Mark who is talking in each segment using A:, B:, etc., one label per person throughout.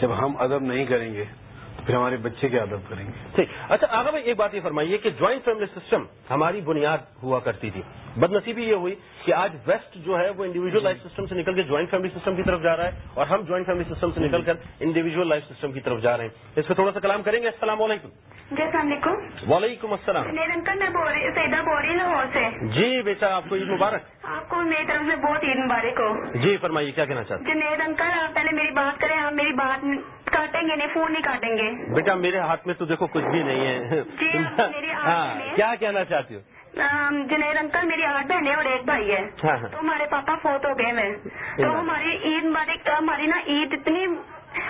A: جب ہم ادب نہیں کریں گے پھر ہمارے بچے کیا ادب کریں گے۔
B: ٹھیک۔ اچھا آگا بھائی ایک بات یہ فرمائیے کہ جوائنٹ فیملی سسٹم ہماری بنیاد ہوا کرتی تھی۔ بد نصیبی یہ ہوئی کہ آج ویسٹ جو ہے وہ انڈیویجل لائف سسٹم سے نکل کے جوائنٹ فیملی سسٹم کی طرف جا رہا ہے اور ہم جوائنٹ فیملی سسٹم سے نکل کر انڈیویجل لائف سسٹم کی طرف جا رہے ہیں۔ اس پہ تھوڑا سا کلام کریں گے۔ السلام علیکم۔
C: جی السلام علیکم۔
B: وعلیکم السلام۔
C: میرے انکل میں بول رہی سیدا بول رہی لاہور سے۔
B: جی بیٹا آپ کو عید مبارک۔
C: آپ کو میری طرف سے بہت عید مبارک ہو۔
B: جی فرمائیے کیا کہنا چاہتے
C: جنید انکل آپ پہلے میری بات کریں آپ میری بات کاٹیں گے نہیں فون نہیں کاٹیں گے۔
B: بیٹا میرے ہاتھ میں تو دیکھو کچھ بھی نہیں ہے۔
C: جی،
B: ہاں
C: میں-
B: کیا کہنا چاہتی ہو؟
C: ام، جنید انکل میری آٹھ بہنیں اور ایک بھائی ہے۔
B: ہاں، ہاں۔
C: تو ہمارے پاپا فوت ہو گئے میں تو۔ ہماری عید ہماری نا عید اتنی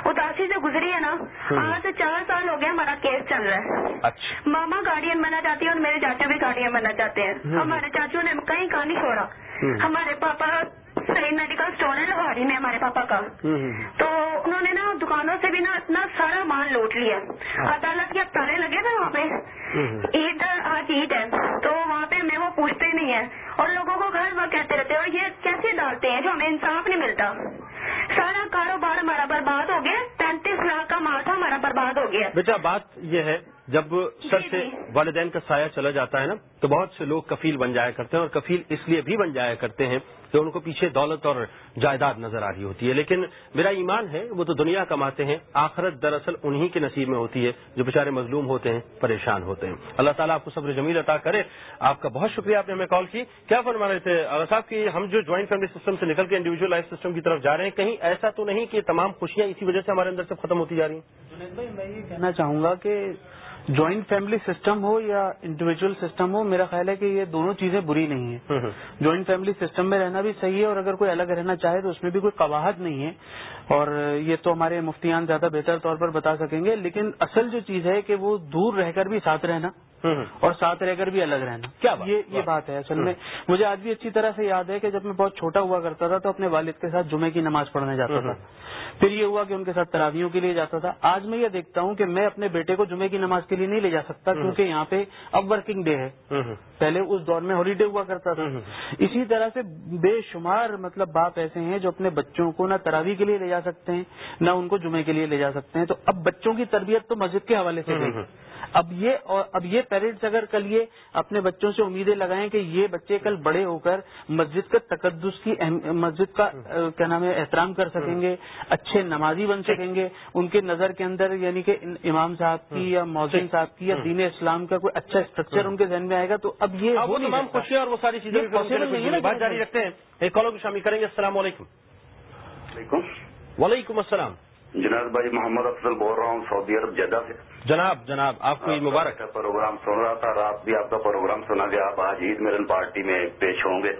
C: اداسی سے گزری ہے نا۔ آج سے چار سال ہو گیا ہمارا کیس چل رہا ہے۔
B: اچھا۔
C: ماما گارڈین بننا چاہتی ہے اور میرے چاچا بھی گارڈین بننا چاہتے ہیں۔ ہمارے چاچو نے کہیں کہاں نہیں چھوڑا۔ ہمارے پاپا صحیح میڈیکل اسٹور ہے لوہاری میں ہمارے پاپا کا تو انہوں نے نا دکانوں سے بھی نا اتنا سارا مال لوٹ لیا عدالت کے تارے لگے نا وہاں پہ عید آج عید ہے تو وہاں پہ ہمیں وہ پوچھتے ہی نہیں ہے اور لوگوں کو گھر وہ کہتے رہتے ہیں اور یہ کیسے ڈالتے ہیں جو ہمیں انصاف نہیں ملتا سارا کاروبار ہمارا برباد ہو گیا پینتیس لاکھ کا مال تھا ہمارا برباد ہو گیا
B: بیٹا بات یہ ہے جب سر
C: جی،
B: سے
C: جی۔
B: والدین کا سایہ چلا جاتا ہے نا تو بہت سے لوگ کفیل بن جایا کرتے ہیں اور کفیل اس لیے بھی بن جایا کرتے ہیں کہ ان کو پیچھے دولت اور جائیداد نظر آ رہی ہوتی ہے۔ لیکن میرا ایمان ہے وہ تو دنیا کماتے ہیں آخرت دراصل انہی کے نصیب میں ہوتی ہے جو بیچارے مظلوم ہوتے ہیں پریشان ہوتے ہیں۔ اللہ تعالیٰ آپ کو صبر جمیل عطا کرے۔ آپ کا بہت شکریہ آپ نے ہمیں کال کی۔ کیا فرما رہے تھے؟ اگر صاحب کہ ہم جو جوائنٹ فیملی سسٹم سے نکل کے انڈیویجل لائف سسٹم کی طرف جا رہے ہیں کہیں ایسا تو نہیں کہ تمام خوشیاں اسی وجہ سے ہمارے اندر سے ختم ہوتی جا رہی ہیں؟
D: جنید بھائی میں یہ کہنا چاہوں گا کہ جوائنٹ فیملی سسٹم ہو یا انڈیویجل سسٹم ہو میرا خیال ہے کہ یہ دونوں چیزیں بری نہیں ہیں۔ جوائنٹ فیملی سسٹم میں رہنا بھی صحیح ہے اور اگر کوئی الگ رہنا چاہے تو اس میں بھی کوئی قواہد نہیں ہے۔ اور یہ تو ہمارے مفتیان زیادہ بہتر طور پر بتا سکیں گے لیکن اصل جو چیز ہے کہ وہ دور رہ کر بھی ساتھ رہنا اور ساتھ رہ کر بھی الگ رہنا۔
B: کیا بات؟
D: یہ یہ بات ہے۔ اصل میں مجھے آج بھی اچھی طرح سے یاد ہے کہ جب میں بہت چھوٹا ہوا کرتا تھا تو اپنے والد کے ساتھ جمعے کی نماز پڑھنے جاتا تھا۔ پھر یہ ہوا کہ ان کے ساتھ تراویوں کے لیے جاتا تھا۔ آج میں یہ دیکھتا ہوں کہ میں اپنے بیٹے کو جمعے کی نماز کے لیے نہیں لے جا سکتا کیونکہ یہاں پہ اب ورکنگ ڈے ہے۔ پہلے اس دور میں ہالیڈے ہوا کرتا تھا۔ اسی طرح سے بے شمار مطلب باپ ایسے ہیں جو اپنے بچوں کو نہ تراوی کے لیے لے جا سکتے ہیں نہ ان کو جمعے کے لیے لے جا سکتے ہیں۔ تو اب بچوں کی تربیت تو مسجد کے حوالے سے اب یہ اور اب یہ پیرنٹس اگر کل یہ اپنے بچوں سے امیدیں لگائیں کہ یہ بچے کل بڑے ہو کر مسجد کا تقدس کی مسجد کا کیا نام ہے احترام کر سکیں گے اچھے نمازی بن سکیں گے ان کے نظر کے اندر یعنی کہ امام صاحب کی یا موزن صاحب کی یا دین اسلام کا کوئی اچھا اسٹرکچر ان کے ذہن میں آئے گا تو اب یہ۔
B: خوشیاں اور وہ ساری چیزیں بات جاری رکھتے ہیں۔ ایک کالوں کو شامل کریں گے۔ السلام علیکم۔ وعلیکم السلام۔
E: جناب بھائی محمد افضل بول رہا ہوں سعودی عرب جدہ سے۔
B: جناب جناب آپ کو مبارک۔
E: کا پروگرام سن رہا تھا رات بھی آپ کا پروگرام سنا گیا۔ آپ آج عید میرن پارٹی میں پیش ہوں گے۔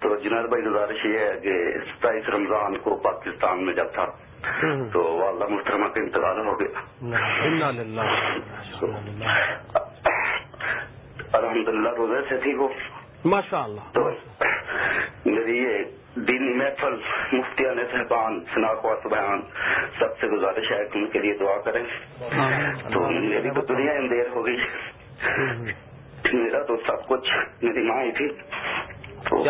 E: تو جناب بھائی گزارش یہ ہے کہ ستائیس رمضان کو پاکستان میں جب تھا تو والدہ محترمہ کا انتقال ہو گیا۔ الحمد للہ۔ روزے سے تھی وہ
B: ماشاء اللہ
E: تو میری یہ دینی محفل مفتیان صاحبان سناخوا سبحان سب سے گزارش ہے کہ ان کے لیے دعا کریں۔ تو میری تو دنیا اندیر ہو گئی۔ میرا تو سب کچھ میری ماں ہی تھی۔ تو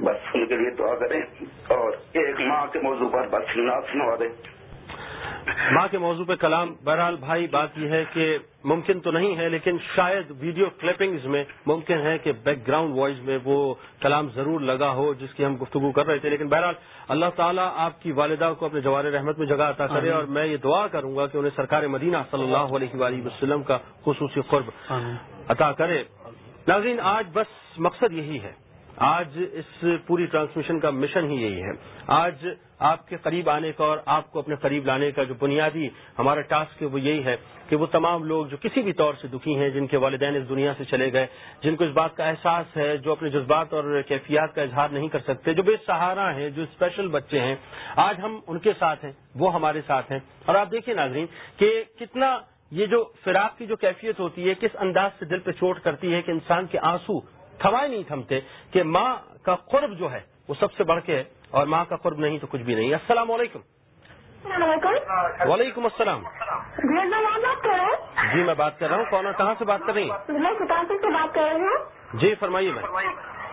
E: بس ان کے لیے دعا کریں۔ اور ایک ماں کے موضوع پر بس نعت سنوا دیں
B: ماں کے موضوع پہ کلام بہرحال بھائی بات یہ ہے کہ ممکن تو نہیں ہے لیکن شاید ویڈیو کلپنگز میں ممکن ہے کہ بیک گراؤنڈ وائس میں وہ کلام ضرور لگا ہو جس کی ہم گفتگو کر رہے تھے۔ لیکن بہرحال اللہ تعالیٰ آپ کی والدہ کو اپنے جوار رحمت میں جگہ عطا کرے اور میں یہ دعا کروں گا کہ انہیں سرکار مدینہ صلی اللہ علیہ وآلہ وسلم کا خصوصی قرب عطا کرے۔ ناظرین آج بس مقصد یہی ہے۔ آج اس پوری ٹرانسمیشن کا مشن ہی یہی ہے۔ آج آپ کے قریب آنے کا اور آپ کو اپنے قریب لانے کا جو بنیادی ہمارا ٹاسک ہے وہ یہی ہے کہ وہ تمام لوگ جو کسی بھی طور سے دکھی ہیں، جن کے والدین اس دنیا سے چلے گئے، جن کو اس بات کا احساس ہے جو اپنے جذبات اور کیفیات کا اظہار نہیں کر سکتے، جو بے سہارا ہیں، جو اسپیشل بچے ہیں، آج ہم ان کے ساتھ ہیں، وہ ہمارے ساتھ ہیں۔ اور آپ دیکھیے ناظرین کہ کتنا یہ جو فراق کی جو کیفیت ہوتی ہے، کس انداز سے دل پہ چوٹ کرتی ہے کہ انسان کے آنسو تھوائے نہیں تھمتے کہ ماں کا قرب جو ہے وہ سب سے بڑھ کے ہے اور ماں کا قرب نہیں تو کچھ بھی نہیں۔ السلام علیکم۔
C: السلام علیکم۔
B: وعلیکم السلام۔
C: جی
B: میں بات کر رہا ہوں۔ کون کہاں سے بات کر رہی ہیں؟
C: سے بات کر رہی ہوں۔
B: جی فرمائیے میں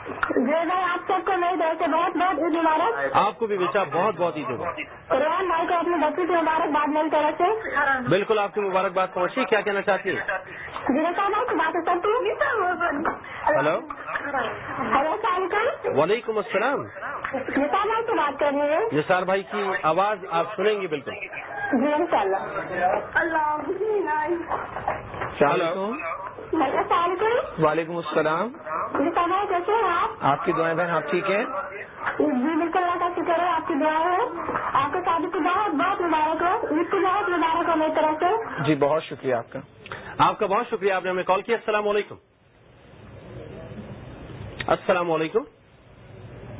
C: جی بھائی آپ سب کو میری طرف سے بہت بہت عید مبارک۔
B: آپ کو بھی بیچا بہت بہت عید مبارک۔
C: قرآن بھائی کو آپ نے بچی کی مبارکباد میری طرف سے
B: بالکل آپ کی مبارکباد پہنچی کیا کہنا چاہتی ہیں؟
C: جی صاحب سے بات کرتی ہوں
B: ہلو؟
C: ہلو السلام علیکم۔
B: وعلیکم السلام۔
C: نثار بھائی سے بات کر رہی ہیں۔
B: نثار بھائی کی آواز آپ سنیں گی بالکل۔
C: جی ان شاء اللہ السلام علیکم۔
A: وعلیکم السلام۔
C: بھائی کیسے ہیں آپ؟
A: آپ کی دعائیں بہن آپ ٹھیک ہیں؟
C: جی بالکل اللہ کا شکر ہے آپ کی دعا ہے۔ آپ کے شادی کی بہت بہت مبارک ہو۔ عید کی بہت مبارک ہو میری طرف سے۔
A: جی بہت شکریہ آپ کا۔
B: آپ کا بہت شکریہ آپ نے ہمیں کال کیا السلام علیکم۔ السلام علیکم۔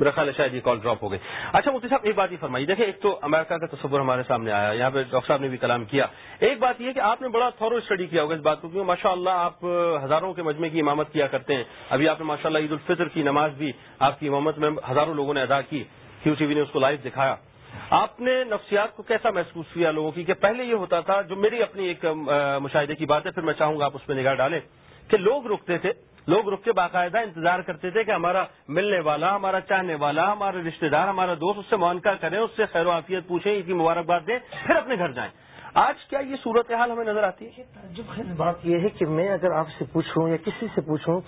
B: میرا خیال ہے شاید یہ کال ڈراپ ہو گئی۔ اچھا مفتی صاحب، ایک بات یہ فرمائیے۔ دیکھیں، ایک تو امریکہ کا تصور ہمارے سامنے آیا، یہاں پہ ڈاکٹر صاحب نے بھی کلام کیا۔ ایک بات یہ کہ آپ نے بڑا تھورو اسٹڈی کیا ہوگا اس بات کو، کیونکہ ماشاء اللہ آپ ہزاروں کے مجمع کی امامت کیا کرتے ہیں۔ ابھی آپ نے ماشاء اللہ عید الفطر کی نماز بھی آپ کی امامت میں ہزاروں لوگوں نے ادا کی کیو ٹی وی نے اس کو لائیو دکھایا۔ آپ نے نفسیات کو کیسا محسوس کیا لوگوں کی کہ پہلے یہ ہوتا تھا، جو میری اپنی ایک مشاہدے کی بات ہے، پھر میں چاہوں گا آپ اس پہ نگاہ ڈالیں کہ لوگ رکتے تھے۔ لوگ رک کے باقاعدہ انتظار کرتے تھے کہ ہمارا ملنے والا ہمارا چاہنے والا ہمارا رشتہ دار ہمارا دوست اس سے معانقہ کریں اس سے خیر و عافیت پوچھیں اس کی مبارکباد دیں پھر اپنے گھر جائیں آج کیا یہ صورتحال ہمیں نظر آتی ہے
F: تعجب خیز بات یہ ہے کہ میں اگر آپ سے پوچھوں یا کسی سے پوچھوں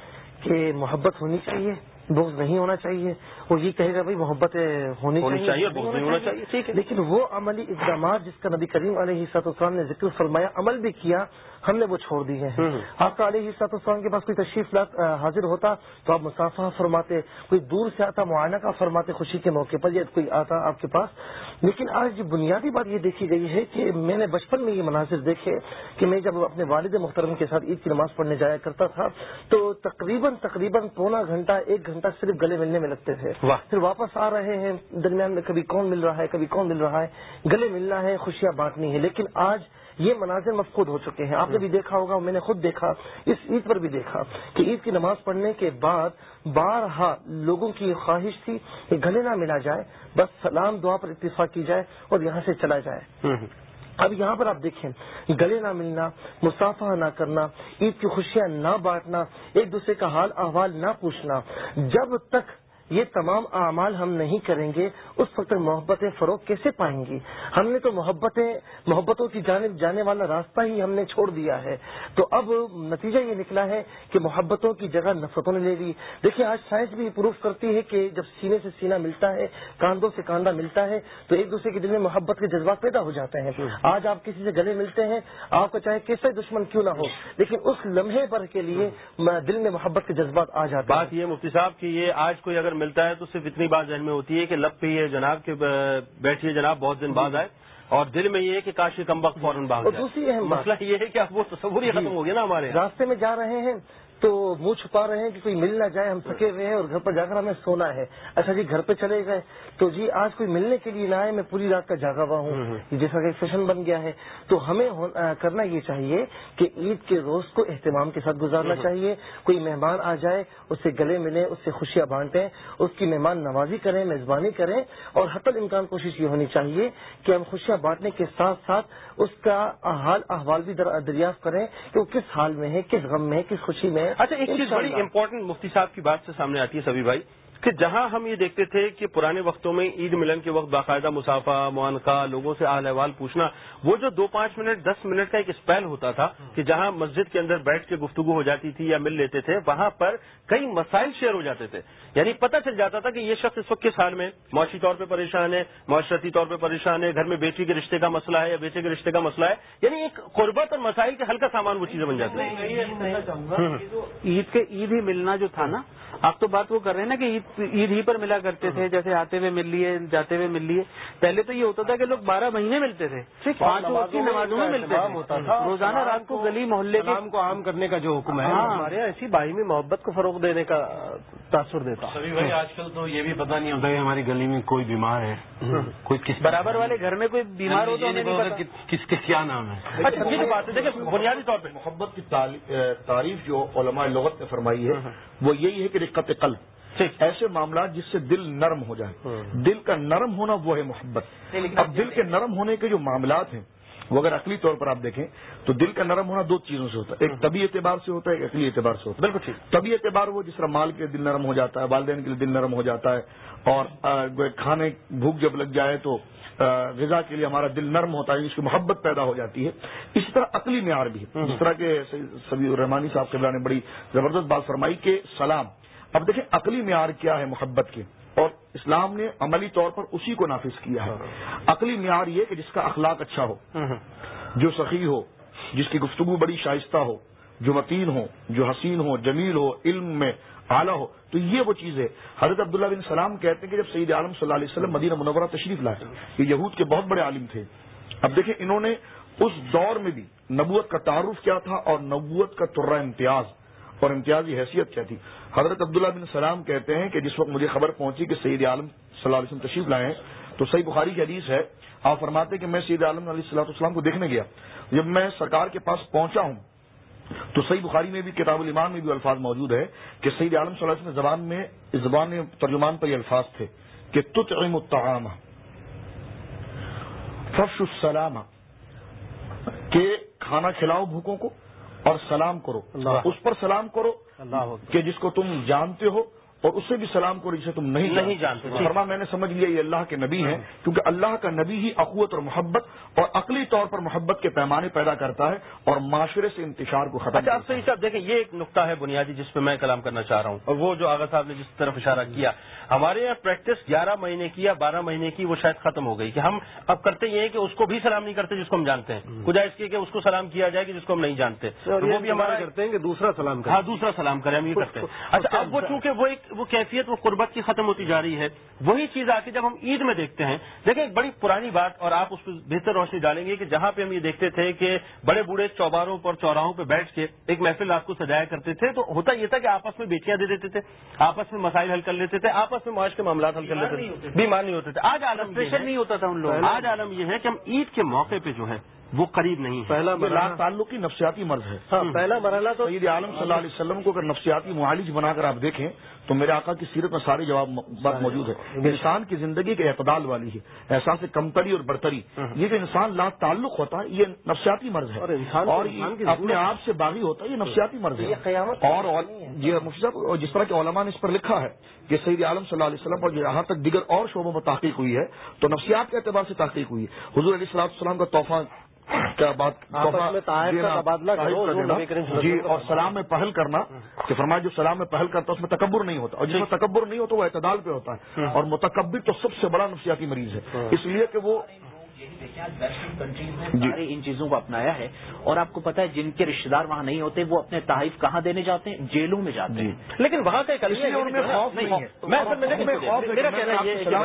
F: کہ محبت ہونی چاہیے بغض نہیں ہونا چاہیے وہ یہ کہے گا بھائی محبت ہونی
B: ہونی چاہیے، نہیں ہونا چاہیے، ٹھیک ہے۔
F: لیکن وہ عملی اقدامات جس کا نبی کریم علیہ السلام نے ذکر فرمایا عمل بھی کیا ہم نے وہ چھوڑ دیے ہیں۔ آپ کا علیہ السلام کے پاس کوئی تشریف حاضر ہوتا تو آپ مسافہ فرماتے کوئی دور سے آتا معائنہ کا فرماتے خوشی کے موقع پر یا کوئی آتا آپ کے پاس۔ لیکن آج بنیادی بات یہ دیکھی گئی ہے کہ میں نے بچپن میں یہ مناظر دیکھے کہ میں جب اپنے والد محترم کے ساتھ عید کی نماز پڑھنے جایا کرتا تھا تو تقریباً تقریباً پونا گھنٹہ ایک گھنٹہ صرف گلے ملنے میں لگتے تھے۔ پھر واپس آ رہے ہیں۔ درمیان میں کبھی کون مل رہا ہے کبھی کون مل رہا ہے؟ گلے ملنا ہے خوشیاں بانٹنی ہے لیکن آج یہ مناظر مفقود ہو چکے ہیں۔ آپ نے بھی دیکھا ہوگا میں نے خود دیکھا اس عید پر بھی دیکھا کہ عید کی نماز پڑھنے کے بعد بارہا لوگوں کی خواہش تھی کہ گلے نہ ملا جائے بس سلام دعا پر اتفاق کی جائے اور یہاں سے چلا جائے۔ اب یہاں پر آپ دیکھیں گلے نہ ملنا مسافہ نہ کرنا عید کی خوشیاں نہ بانٹنا ایک دوسرے کا حال احوال نہ پوچھنا جب تک یہ تمام اعمال ہم نہیں کریں گے، اس وقت محبتیں فروغ کیسے پائیں گی؟ ہم نے تو محبتیں، محبتوں کی جانب جانے والا راستہ ہی ہم نے چھوڑ دیا ہے۔ تو اب نتیجہ یہ نکلا ہے کہ محبتوں کی جگہ نفرتوں نے لے لی۔ دیکھیے، آج سائنس بھی پروف کرتی ہے کہ جب سینے سے سینہ ملتا ہے، کاندھوں سے کاندھا ملتا ہے، تو ایک دوسرے کے دل میں محبت کے جذبات پیدا ہو جاتے ہیں۔ آج آپ کسی سے گلے ملتے ہیں، آپ کو چاہے کیسے دشمن کیوں نہ ہو، لیکن اس لمحے پر کے لیے دل میں محبت کے جذبات آ جاتے ہیں۔
B: بات یہ مفتی صاحب کہ یہ آج کوئی اگر ملتا ہے تو صرف اتنی بات ذہن میں ہوتی ہے کہ لب پہ یہ جناب کے بیٹھیے جناب بہت دن بعد آئے۔ اور دل میں یہ ہے کہ کاش کم وقت فوراً بھاگ
F: دوسری
B: مسئلہ یہ ہے کہ اب وہ تصور ہی ختم ہو گیا نا ہمارے۔
F: راستے میں جا رہے ہیں۔ تو منہ چھپا رہے ہیں کہ کوئی مل نہ جائے ہم تھکے ہوئے ہیں اور گھر پر جا کر ہمیں سونا ہے۔ اچھا جی گھر پہ چلے گئے۔ تو جی آج کوئی ملنے کے لیے نہ آئے میں پوری رات کا جاگا ہوا ہوں۔ جیسا کہ فیشن بن گیا ہے۔ تو ہمیں کرنا یہ چاہیے کہ عید کے روز کو اہتمام کے ساتھ گزارنا چاہیے۔ کوئی مہمان آ جائے اس سے گلے ملیں اس سے خوشیاں بانٹیں اس کی مہمان نوازی کریں میزبانی کریں۔ اور حتی الامکان کوشش یہ ہونی چاہیے کہ ہم خوشیاں بانٹنے کے ساتھ ساتھ اس کا حال احوال بھی در- دریافت کریں کہ وہ کس حال میں ہے کس غم میں ہے کس خوشی میں
B: اچھا ایک چیز بڑی۔ امپورٹنٹ مفتی صاحب کی بات سے سامنے آتی ہے سبھی بھائی کہ جہاں ہم یہ دیکھتے تھے کہ پرانے وقتوں میں عید ملن کے وقت باقاعدہ مسافہ معانقہ لوگوں سے اہل احوال پوچھنا وہ جو دو پانچ منٹ دس منٹ کا ایک اسپیل ہوتا تھا کہ جہاں مسجد کے اندر بیٹھ کے گفتگو ہو جاتی تھی یا مل لیتے تھے وہاں پر کئی مسائل شیئر ہو جاتے تھے۔ یعنی پتہ چل جاتا تھا کہ یہ شخص اس وقت کس حال میں؟ معاشی طور پہ پریشان ہے معاشرتی طور پہ پریشان ہے گھر میں بیٹی کے رشتے کا مسئلہ ہے یا بیٹے کے رشتے کا مسئلہ ہے۔ یعنی ایک قربت اور مسائل کے ہلکا سامان وہ چیزیں بن جاتی ہیں۔
D: عید کے عید ہی ملنا جو تھا نا آپ تو بات وہ کر رہے ہیں نا کہ عید ہی پر ملا کرتے تھے جیسے آتے ہوئے مل لیے جاتے ہوئے مل لیے۔ پہلے تو یہ ہوتا تھا کہ لوگ بارہ مہینے ملتے تھے۔ پانچ وقت کی نمازوں میں ملتے تھے۔ روزانہ رات کو گلی محلے کے
A: کو عام کرنے کا جو حکم ہے
D: ہاں۔
B: ہمارے یہاں ایسی باہمی محبت کو فروغ دینے کا تاثر دیتا۔
A: سبھی بھائی آج کل تو یہ بھی پتہ نہیں ہوتا کہ ہماری گلی میں کوئی بیمار ہے کوئی کس
D: برابر والے گھر میں کوئی بیمار ہو تو
A: پتا
D: پتا۔
A: کس کے کیا نام ہے؟
B: اچھا یہ بات ہے دیکھیں بنیادی طور پہ
G: محبت کی تعریف جو علماء لغت نے فرمائی ہے وہ یہی ہے کہ رقت قلب۔ ایسے معاملات جس سے دل نرم ہو جائے۔ دل کا نرم ہونا وہ ہے محبت۔ اب دل کے نرم ہونے کے جو معاملات ہیں وہ اگر عقلی طور پر آپ دیکھیں تو دل کا نرم ہونا دو چیزوں سے ہوتا ہے۔ ایک طبی اعتبار سے ہوتا ہے ایک عقلی اعتبار سے ہوتا ہے۔
B: بالکل ٹھیک۔
G: طبی اعتبار وہ جس طرح مال کے دل نرم ہو جاتا ہے والدین کے لیے دل نرم ہو جاتا ہے اور کھانے بھوک جب لگ جائے تو غذا کے لیے ہمارا دل نرم ہوتا ہے جس کی محبت پیدا ہو جاتی ہے۔ اسی طرح عقلی معیار بھی جس طرح کے سبی الرحمانی صاحب قبلہ نے بڑی زبردست بات فرمائی کہ سلام اب دیکھیں عقلی معیار کیا ہے محبت کے اور اسلام نے عملی طور پر اسی کو نافذ کیا ہے۔ عقلی معیار یہ کہ جس کا اخلاق اچھا ہو جو سخی ہو جس کی گفتگو بڑی شائستہ ہو جو متین ہو جو حسین ہو جمیل ہو علم میں اعلیٰ ہو تو یہ وہ چیز ہے حضرت عبداللہ بن سلام کہتے ہیں کہ جب سعید عالم صلی اللہ علیہ وسلم مدینہ منورہ تشریف لائے یہ یہود کے بہت بڑے عالم تھے۔ اب دیکھیں انہوں نے اس دور میں بھی نبوت کا تعارف کیا تھا اور نبوت کا ترہ امتیاز۔ اور امتیازی حیثیت کیا تھی۔ حضرت عبداللہ بن سلام کہتے ہیں کہ جس وقت مجھے خبر پہنچی کہ سعید عالم صلی اللہ علیہ وسلم تشریف لائے ہیں، تو صحیح بخاری کی حدیث ہے، آپ فرماتے کہ میں سعید عالم علیہ صلاح السلام کو دیکھنے گیا۔ جب میں سرکار کے پاس پہنچا ہوں، تو صحیح بخاری میں بھی، کتاب المان میں بھی الفاظ موجود ہے کہ سعید عالم صلی اللہ علیہ وسلم زبان میں زبان میں ترجمان پر یہ الفاظ تھے کہ تت علم الطعام السلام، کہ کھانا کھلاؤ بھوکوں کو۔ اور سلام کرو۔ اس پر سلام کرو کہ جس کو تم جانتے ہو اور اس سے بھی سلام کو جسے تم نہیں نہیں جانتے۔ فرما میں نے سمجھ لیا یہ اللہ کے نبی ہیں کیونکہ اللہ کا نبی ہی اقوت اور محبت اور عقلی طور پر محبت کے پیمانے پیدا کرتا ہے اور معاشرے سے انتشار کو ختم
B: اچھا آپ صحیح صاحب دیکھیں یہ ایک نقطہ ہے بنیادی جس پہ میں کلام کرنا چاہ رہا ہوں۔ اور وہ جو آغا صاحب نے جس طرف اشارہ کیا ہمارے یہاں پریکٹس گیارہ مہینے کی یا بارہ مہینے کی وہ شاید ختم ہو گئی کہ ہم اب کرتے یہ ہیں کہ اس کو بھی سلام نہیں کرتے جس کو ہم جانتے ہیں۔ کچھ اس کی کہ اس کو سلام کیا جائے کہ جس کو ہم نہیں جانتے۔
A: وہ بھی ہمارا کرتے ہیں کہ دوسرا سلام
B: ہاں دوسرا سلام کریں ہم یہ کرتے ہیں۔ اچھا اب وہ چونکہ وہ ایک وہ کیفیت وہ قربت کی ختم ہوتی جا رہی ہے۔ وہی چیز آ کے جب ہم عید میں دیکھتے ہیں دیکھیں ایک بڑی پرانی بات اور آپ اس پہ بہتر روشنی ڈالیں گے کہ جہاں پہ ہم یہ دیکھتے تھے کہ بڑے بوڑھے چوباروں پر چوراہوں پہ بیٹھ کے ایک محفل رات کو سجایا کرتے تھے تو ہوتا یہ تھا کہ آپس میں بیٹیاں دے دیتے تھے آپس میں مسائل حل کر لیتے تھے آپس میں معاش کے معاملات حل کر لیتے تھے بیمار نہیں ہوتے تھے۔ آج عالم پریشر نہیں ہوتا تھا ان لوگوں آج عالم یہ ہے کہ ہم عید کے موقع پہ جو ہے وہ قریب نہیں
G: پہلا مرحلہ تعلق کی نفسیاتی مرض ہے۔
B: ہاں پہلا مرحلہ تو
G: سید عالم صلی اللہ علیہ وسلم کو اگر نفسیاتی معالج بنا کر آپ دیکھیں تو میرے آقا کی سیرت میں سارے جواب بات موجود ہے۔ انسان کی زندگی کے اعتدال والی ہے۔ احساس کمتری اور برتری۔ یہ جو انسان لا تعلق ہوتا ہے یہ نفسیاتی مرض ہے۔ اور اپنے آپ سے باغی ہوتا ہے یہ نفسیاتی مرض ہے۔ اور جس طرح کے علماء نے اس پر لکھا ہے کہ سعید عالم صلی اللہ علیہ وسلم پر جہاں تک دیگر اور شعبوں میں تحقیق ہوئی ہے تو نفسیات کے اعتبار سے تحقیق ہوئی ہے۔ حضور علیہ السلام السلام کا تحفہ کیا بات جی اور سلام میں پہل کرنا کہ فرمایا جو سلام میں پہل کرتا ہے اس میں تکبر نہیں ہوتا۔ اور جس میں تکبر نہیں ہوتا وہ اعتدال پہ ہوتا ہے۔ اور متکبر تو سب سے بڑا نفسیاتی مریض ہے۔ اس لیے کہ وہ
H: ویسٹرن کنٹریز نے سارے ان چیزوں کو اپنایا ہے اور آپ کو پتا ہے جن کے رشتے دار وہاں نہیں ہوتے وہ اپنے تحائف کہاں دینے جاتے ہیں؟ جیلوں میں جاتے ہیں۔
B: لیکن وہاں کا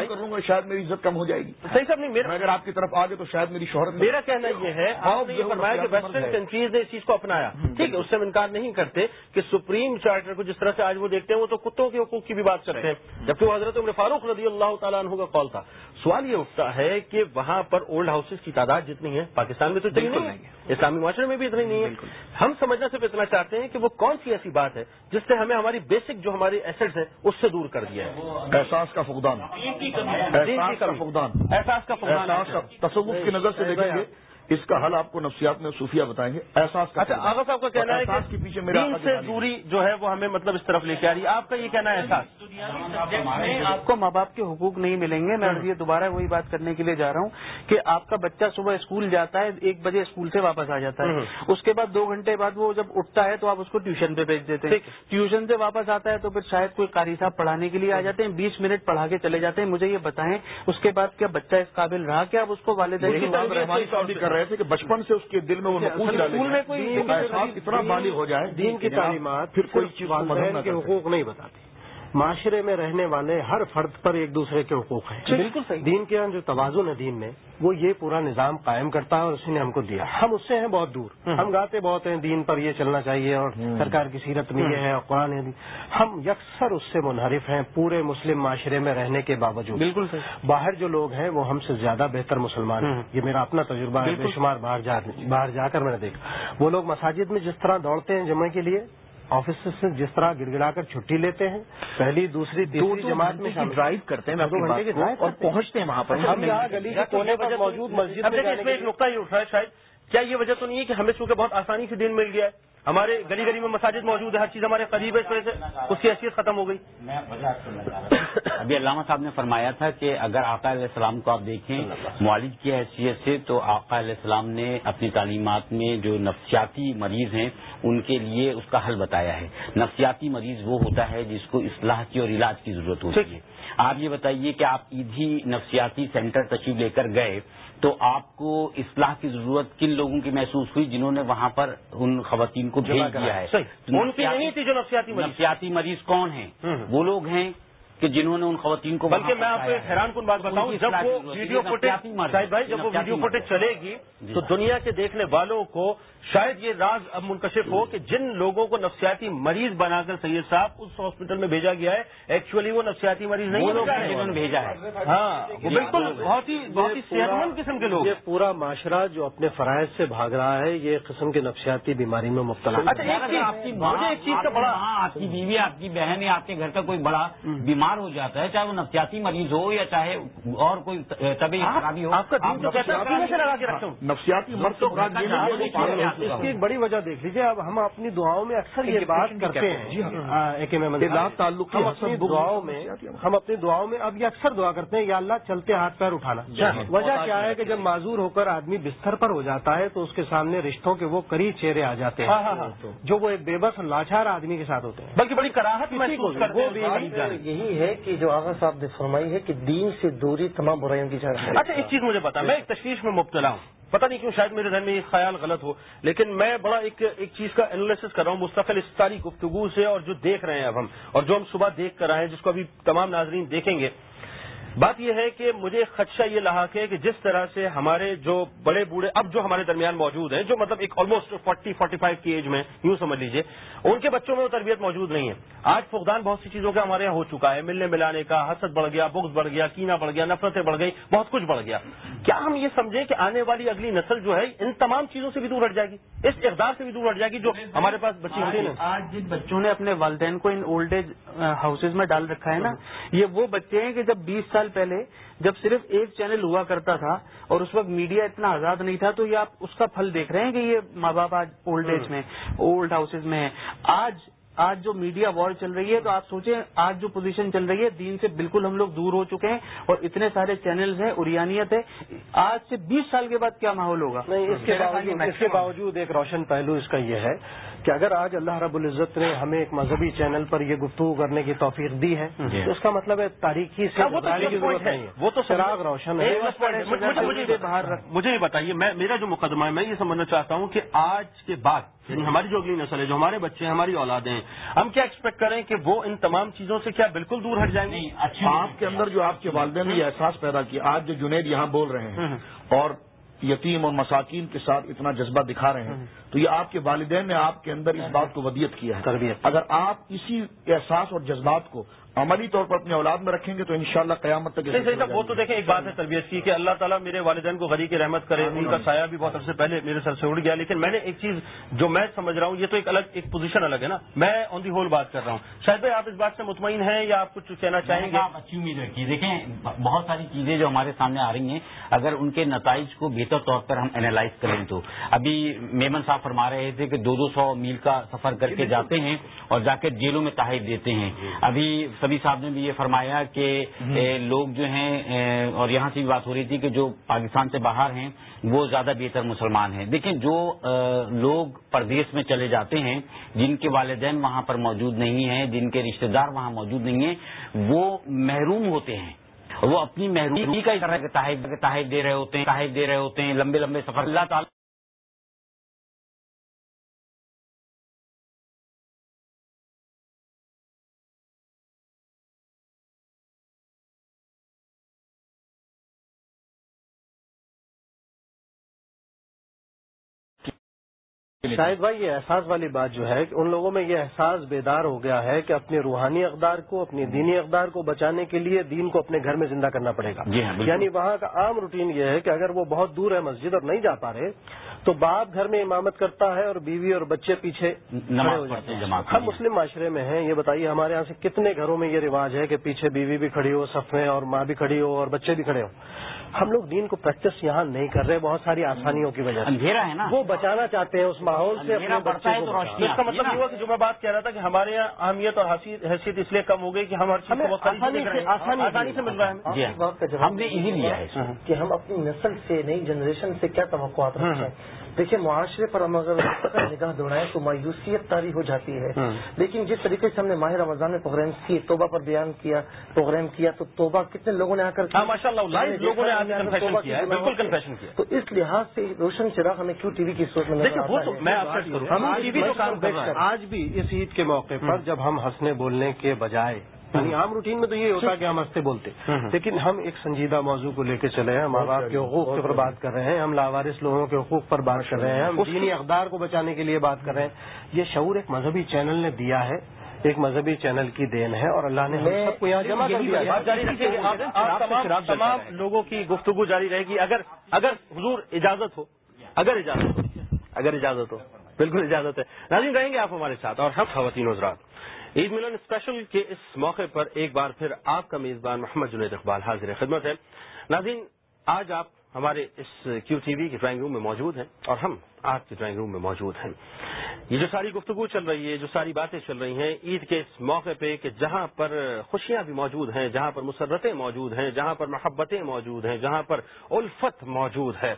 G: کروں گا شاید میری عزت کم ہو جائے گی۔
B: صحیح سب نہیں
G: اگر آپ کی طرف آگے تو شاید میری شہرت
B: میرا کہنا یہ ہے کہ ویسٹرن کنٹریز نے اس چیز کو اپنایا۔ ٹھیک ہے اس سے انکار نہیں کرتے کہ سپریم چارٹر کو جس طرح سے آج وہ دیکھتے ہیں وہ تو کتوں کے حقوق کی بھی بات کرتے ہیں۔ جبکہ وہ حضرت عمر فاروق رضی اللہ تعالیٰ عنہ کا کال تھا۔ سوال یہ اٹھتا ہے کہ وہاں پر اولڈ ہاؤسز کی تعداد جتنی ہے پاکستان میں تو اتنی نہیں ہے۔ اسلامی معاشرے میں بھی اتنی نہیں ہے۔ ہم سمجھنا صرف اتنا چاہتے ہیں کہ وہ کون سی ایسی بات ہے جس سے ہمیں ہماری بیسک جو ہماری ایسٹس ہے اس سے دور کر دیا
G: ہے۔ احساس کا فقدان۔ احساس کا فقدان۔
B: احساس کا فقدان
G: تصوف کی نظر سے دیکھیں گے۔ اس کا حل آپ کو نفسیات میں صوفیہ بتائیں گے۔ احساس
B: اچھا آغا صاحب کا کہنا ہے کہ پیچھے دین سے دوری جو ہے وہ ہمیں مطلب اس طرف لے کے آ رہی ہے۔ آپ کا یہ کہنا ہے احساس؟
D: آپ کو ماں باپ کے حقوق نہیں ملیں گے۔ میں یہ دوبارہ وہی بات کرنے کے لیے جا رہا ہوں کہ آپ کا بچہ صبح اسکول جاتا ہے ایک بجے اسکول سے واپس آ جاتا ہے۔ اس کے بعد دو گھنٹے بعد وہ جب اٹھتا ہے تو آپ اس کو ٹیوشن پہ بھیج دیتے ہیں۔ ٹیوشن سے واپس آتا ہے تو پھر شاید کوئی قاری صاحب پڑھانے کے لیے آ جاتے ہیں بیس منٹ پڑھا کے چلے جاتے ہیں۔ مجھے یہ بتائیں اس کے بعد کیا بچہ اس قابل رہا کہ آپ اس کو والدین
G: کر رہے تھے کہ بچپن سے اس کے دل میں وہ
B: اسکول میں کوئی
G: اتنا بالغ ہو جائے
A: دین کی تعلیمات پھر کوئی چیز کے حقوق نہیں بتاتی معاشرے میں رہنے والے ہر فرد پر ایک دوسرے کے حقوق ہیں۔
B: بالکل صحیح۔
A: دین کے جو توازن ہے دین میں وہ یہ پورا نظام قائم کرتا ہے اور اسی نے ہم کو دیا۔ ہم اس سے ہیں بہت دور۔ ہم۔ گاتے بہت ہیں دین پر یہ چلنا چاہیے اور سرکار کی سیرت میں یہ ہے اور قرآن ہم یکسر اس سے منحرف ہیں پورے مسلم معاشرے میں رہنے کے باوجود۔
B: بالکل صحیح۔
A: باہر جو لوگ ہیں وہ ہم سے زیادہ بہتر مسلمان ہیں۔ یہ میرا اپنا تجربہ ہے بے شمار باہر جا کر میں نے دیکھا۔ وہ لوگ مساجد میں جس طرح دوڑتے ہیں جمعے کے لیے آفس سے جس طرح گڑ گڑا کر چھٹی لیتے ہیں پہلی دوسری تیسری جماعت میں
H: ڈرائیو کرتے ہیں اور پہنچتے ہیں وہاں پر
A: ہم یہاں گلی کے کونے پر موجود مسجد
B: میں ایک نقطہ یہ اٹھ رہا ہے شاید کیا یہ وجہ تو نہیں ہے کہ ہمیں چونکہ بہت آسانی سے دن مل گیا ہے؟ ہمارے گلی گلی میں مساجد موجود ہے ہر چیز ہمارے قریب ہے اس وجہ سے اس کی حیثیت ختم ہو گئی۔
I: ابھی علامہ صاحب نے فرمایا تھا کہ اگر آقا علیہ السلام کو آپ دیکھیں معالج کی حیثیت سے تو آقا علیہ السلام نے اپنی تعلیمات میں جو نفسیاتی مریض ہیں ان کے لیے اس کا حل بتایا ہے۔ نفسیاتی مریض وہ ہوتا ہے جس کو اصلاح کی اور علاج کی ضرورت ہوتی ہے۔ آپ یہ بتائیے کہ آپ ایدھی نفسیاتی سینٹر تشریف لے کر گئے تو آپ کو اصلاح کی ضرورت کن لوگوں کی محسوس ہوئی جنہوں نے وہاں پر ان خواتین کو بھیج دیا ہے؟
B: ان کی نہیں تھی جو نفسیاتی مریض۔
I: نفسیاتی مریض کون ہیں؟ وہ لوگ ہیں کہ جنہوں نے ان خواتین کو
B: بلکہ میں آپ کو ایک حیران کن بات بتاؤں جب وہ ویڈیو فوٹیج شاہد بھائی جب وہ ویڈیو فوٹیج چلے گی تو دنیا کے دیکھنے والوں کو شاید یہ راز اب منکشف ہو کہ جن لوگوں کو نفسیاتی مریض بنا کر سید صاحب اس ہاسپٹل میں بھیجا گیا ہے ایکچولی وہ نفسیاتی مریض نہیں
I: جنہوں نے بھیجا ہے۔
B: ہاں وہ بالکل بہت ہی بہت ہی صحت مند قسم کے لوگ۔
A: یہ پورا معاشرہ جو اپنے فرائض سے بھاگ رہا ہے یہ قسم کی نفسیاتی بیماری میں مبتلا
I: اچھا ایک چیز کا بڑا آپ کی بیوی آپ کی بہن یا آپ کے گھر کا کوئی بڑا بیمار ہو جاتا ہے چاہے وہ نفسیاتی مریض ہو یا چاہے اور کوئی طبی خرابی ہو
B: آپ کا دین تو کہتا ہے سے لگا کے رکھتا ہوں
G: نفسیاتی مرض تو
A: اس کی ایک بڑی وجہ دیکھ لیجیے اب ہم اپنی دعاؤں میں اکثر یہ بات کرتے ہیں۔
G: تعلق
A: ہم اپنی دعاؤں میں ہم اپنی دعاؤں میں اب یہ اکثر دعا کرتے ہیں یا اللہ چلتے ہاتھ پیر اٹھانا۔ وجہ کیا ہے کہ جب معذور ہو کر آدمی بستر پر ہو جاتا ہے تو اس کے سامنے رشتوں کے وہ قریب چہرے آ جاتے ہیں۔ جو وہ ایک بے بس لاچار آدمی کے ساتھ ہوتے ہیں۔
B: بلکہ بڑی کراہت محسوس کرتے ہیں۔
F: یہی ہے کہ جو آغا صاحب نے فرمائی ہے کہ دین سے دوری تمام برائیوں کی جگہ ہے۔
B: اچھا ایک چیز مجھے بتا، میں ایک تشویش میں مبتلا ہوں۔ پتہ نہیں کیوں، شاید میرے ذہن میں یہ خیال غلط ہو، لیکن میں بڑا ایک ایک چیز کا انالیسس کر رہا ہوں، مستقل اس ساری گفتگو سے اور جو دیکھ رہے ہیں اب ہم، اور جو ہم صبح دیکھ کر آئے ہیں، جس کو ابھی تمام ناظرین دیکھیں گے۔ بات یہ ہے کہ مجھے خدشہ یہ لاحق ہے کہ جس طرح سے ہمارے جو بڑے بوڑھے اب جو ہمارے درمیان موجود ہیں جو مطلب ایک آلموسٹ فورٹی فورٹی فائیو کی ایج میں یوں سمجھ لیجیے ان کے بچوں میں وہ تربیت موجود نہیں ہے۔ آج فقدان بہت سی چیزوں کا ہمارے یہاں ہو چکا ہے۔ ملنے ملانے کا حسد بڑھ گیا بغض بڑھ گیا کینا بڑھ گیا نفرتیں بڑھ گئی بہت کچھ بڑھ گیا۔ کیا ہم یہ سمجھیں کہ آنے والی اگلی نسل جو ہے ان تمام چیزوں سے بھی دور ہٹ جائے گی؟ اس اقدار سے بھی دور ہٹ جائے گی جو ہمارے پاس بچی ہوئی ہیں۔
D: آج جن بچوں نے اپنے والدین کو ان اولڈ ایج ہاؤسز میں ڈال رکھا ہے نا یہ وہ بچے ہیں کہ جب بیس سال پہلے جب صرف ایک چینل ہوا کرتا تھا اور اس وقت میڈیا اتنا آزاد نہیں تھا تو یہ آپ اس کا پھل دیکھ رہے ہیں کہ یہ ماں باپ آج اولڈ ایج میں اولڈ ہاؤسز میں ہیں۔ آج آج جو میڈیا وار چل رہی ہے تو آپ سوچیں آج جو پوزیشن چل رہی ہے دین سے بالکل ہم لوگ دور ہو چکے ہیں اور اتنے سارے چینلز ہیں اریانیت ہے۔ آج سے بیس سال کے بعد کیا ماحول ہوگا؟
A: اس کے باوجود ایک روشن پہلو اس کا یہ ہے کہ اگر آج اللہ رب العزت نے ہمیں ایک مذہبی چینل پر یہ گفتگو کرنے کی توفیق دی ہے تو اس کا مطلب ہے تاریخی سے
B: وہ تو
A: چراغ روشن ہے۔
B: مجھے یہ بتائیے میں میرا جو مقدمہ ہے میں یہ سمجھنا چاہتا ہوں کہ آج کے بعد یعنی ہماری جو اگلی نسل ہے جو ہمارے بچے ہیں ہماری اولادیں ہیں ہم کیا ایکسپیکٹ کریں کہ وہ ان تمام چیزوں سے کیا بالکل دور ہٹ جائیں گے؟
G: اچھا آپ کے اندر جو آپ کے والدین نے یہ احساس پیدا کیا آج جو جنید یہاں بول رہے ہیں اور یتیم اور مساکین کے ساتھ اتنا جذبہ دکھا رہے ہیں۔ تو یہ آپ کے والدین نے آپ کے اندر اس بات کو ودیت کیا ہے۔ اگر آپ اسی احساس اور جذبات کو عملی طور پر اپنی اولاد میں رکھیں گے تو انشاءاللہ قیامت تک
B: صحیح صحیح وہ تو دیکھیں ایک بات ہے تربیت کی کہ اللہ تعالیٰ میرے والدین کو غریب کی رحمت کرے ان کا سایہ بھی بہت عرصے پہلے میرے سر سے اڑ گیا لیکن میں نے ایک چیز جو میں سمجھ رہا ہوں یہ تو ایک الگ ایک پوزیشن الگ ہے نا۔ میں آن دی ہول بات کر رہا ہوں۔ شاید بھائی آپ اس بات سے مطمئن ہیں یا آپ کچھ کہنا چاہیں گے؟
I: آپ اچھی امید رکھیے دیکھیں بہت ساری چیزیں جو ہمارے سامنے آ رہی ہیں اگر ان کے نتائج کو بہتر طور پر ہم اینالائز کریں تو۔ ابھی میمن صاحب فرما رہے تھے کہ دو دو سو میل کا سفر کر کے جاتے ہیں اور جا کے جیلوں میں تحائف دیتے ہیں۔ ابھی سبھی صاحب نے بھی یہ فرمایا کہ لوگ جو ہیں اور یہاں سے بھی بات ہو رہی تھی کہ جو پاکستان سے باہر ہیں وہ زیادہ بہتر مسلمان ہیں۔ دیکھیں جو لوگ پردیش میں چلے جاتے ہیں جن کے والدین وہاں پر موجود نہیں ہیں جن کے رشتہ دار وہاں موجود نہیں ہیں وہ محروم ہوتے ہیں۔ وہ اپنی محرومی کا تحائف دے رہے ہوتے ہیں تحائف دے رہے ہوتے ہیں لمبے لمبے سفر۔ اللہ تعالیٰ
A: شاہد بھائی یہ احساس والی بات جو ہے کہ ان لوگوں میں یہ احساس بیدار ہو گیا ہے کہ اپنے روحانی اقدار کو اپنی دینی اقدار کو بچانے کے لیے دین کو اپنے گھر میں زندہ کرنا پڑے گا۔ یعنی وہاں کا عام روٹین یہ ہے کہ اگر وہ بہت دور ہے مسجد اور نہیں جا پا رہے تو باپ گھر میں امامت کرتا ہے اور بیوی اور بچے پیچھے ہم مسلم معاشرے میں ہیں یہ بتائیے ہمارے یہاں سے کتنے گھروں میں یہ رواج ہے کہ پیچھے بیوی بھی کھڑی ہو صف میں اور ماں بھی کھڑی ہو اور بچے بھی کھڑے ہوں۔ ہم لوگ دین کو پریکٹس یہاں نہیں کر رہے بہت ساری آسانیوں کی وجہ سے۔
I: اندھیرا ہے نا؟
A: وہ بچانا چاہتے ہیں اس ماحول سے اپنے بچے کو۔
B: تو اس کا مطلب یہ ہوا کہ جو میں بات کہہ رہا تھا کہ ہمارے یہاں اہمیت اور حیثیت اس لیے کم ہو گئی کہ ہم ہر چیز کو بہت آسانی سے مل رہا ہے۔
I: جی جواب ہم نے ایزی لیا ہے
F: کہ ہم اپنی نسل سے نئی جنریشن سے کیا توقعات رکھتے ہیں؟ دیکھیے معاشرے پر ہم اگر نگاہ دوڑائیں تو مایوسیت تاری ہو جاتی ہے۔ لیکن جس طریقے سے ہم نے ماہ رمضان میں پروگرام کیے توبہ پر بیان کیا پروگرام کیا تو توبہ کتنے لوگوں نے آ کر تو اس لحاظ سے روشن چراغ ہمیں کیوں ٹی وی کی سوچ میں
A: آج بھی اس عید کے موقع پر جب ہم ہنسنے بولنے کے بجائے یعنی عام روٹین میں تو یہ ہوتا ہے کہ ہم ہنستے بولتے لیکن ہم ایک سنجیدہ موضوع کو لے کے چلے ہیں ماں باپ کے حقوق پر بات کر رہے ہیں ہم لاوارث لوگوں کے حقوق پر بات کر رہے ہیں ہم دینی اقدار کو بچانے کے لیے بات کر رہے ہیں۔ یہ شعور ایک مذہبی چینل نے دیا ہے ایک مذہبی چینل کی دین ہے اور اللہ نے سب کو یہاں جمع
B: تمام لوگوں کی گفتگو جاری رہے گی۔ اگر اگر حضور اجازت ہو اگر اجازت ہو اگر اجازت ہو بالکل اجازت ہے۔ ناظرین رہیں گے آپ ہمارے ساتھ اور ہم خواتین حضرات۔ عید ملن اسپیشل کے اس موقع پر ایک بار پھر آپ کا میزبان محمد جنید اقبال حاضر خدمت ہے۔ ناظرین، آج آپ ہمارے اس کیو ٹی وی کے ڈرائنگ روم میں موجود ہیں اور ہم آپ کے ڈرائنگ روم میں موجود ہیں۔ یہ جو ساری گفتگو چل رہی ہے، جو ساری باتیں چل رہی ہیں، عید کے اس موقع پہ کہ جہاں پر خوشیاں بھی موجود ہیں، جہاں پر مسرتیں موجود ہیں، جہاں پر محبتیں موجود ہیں، جہاں پر الفت موجود ہے،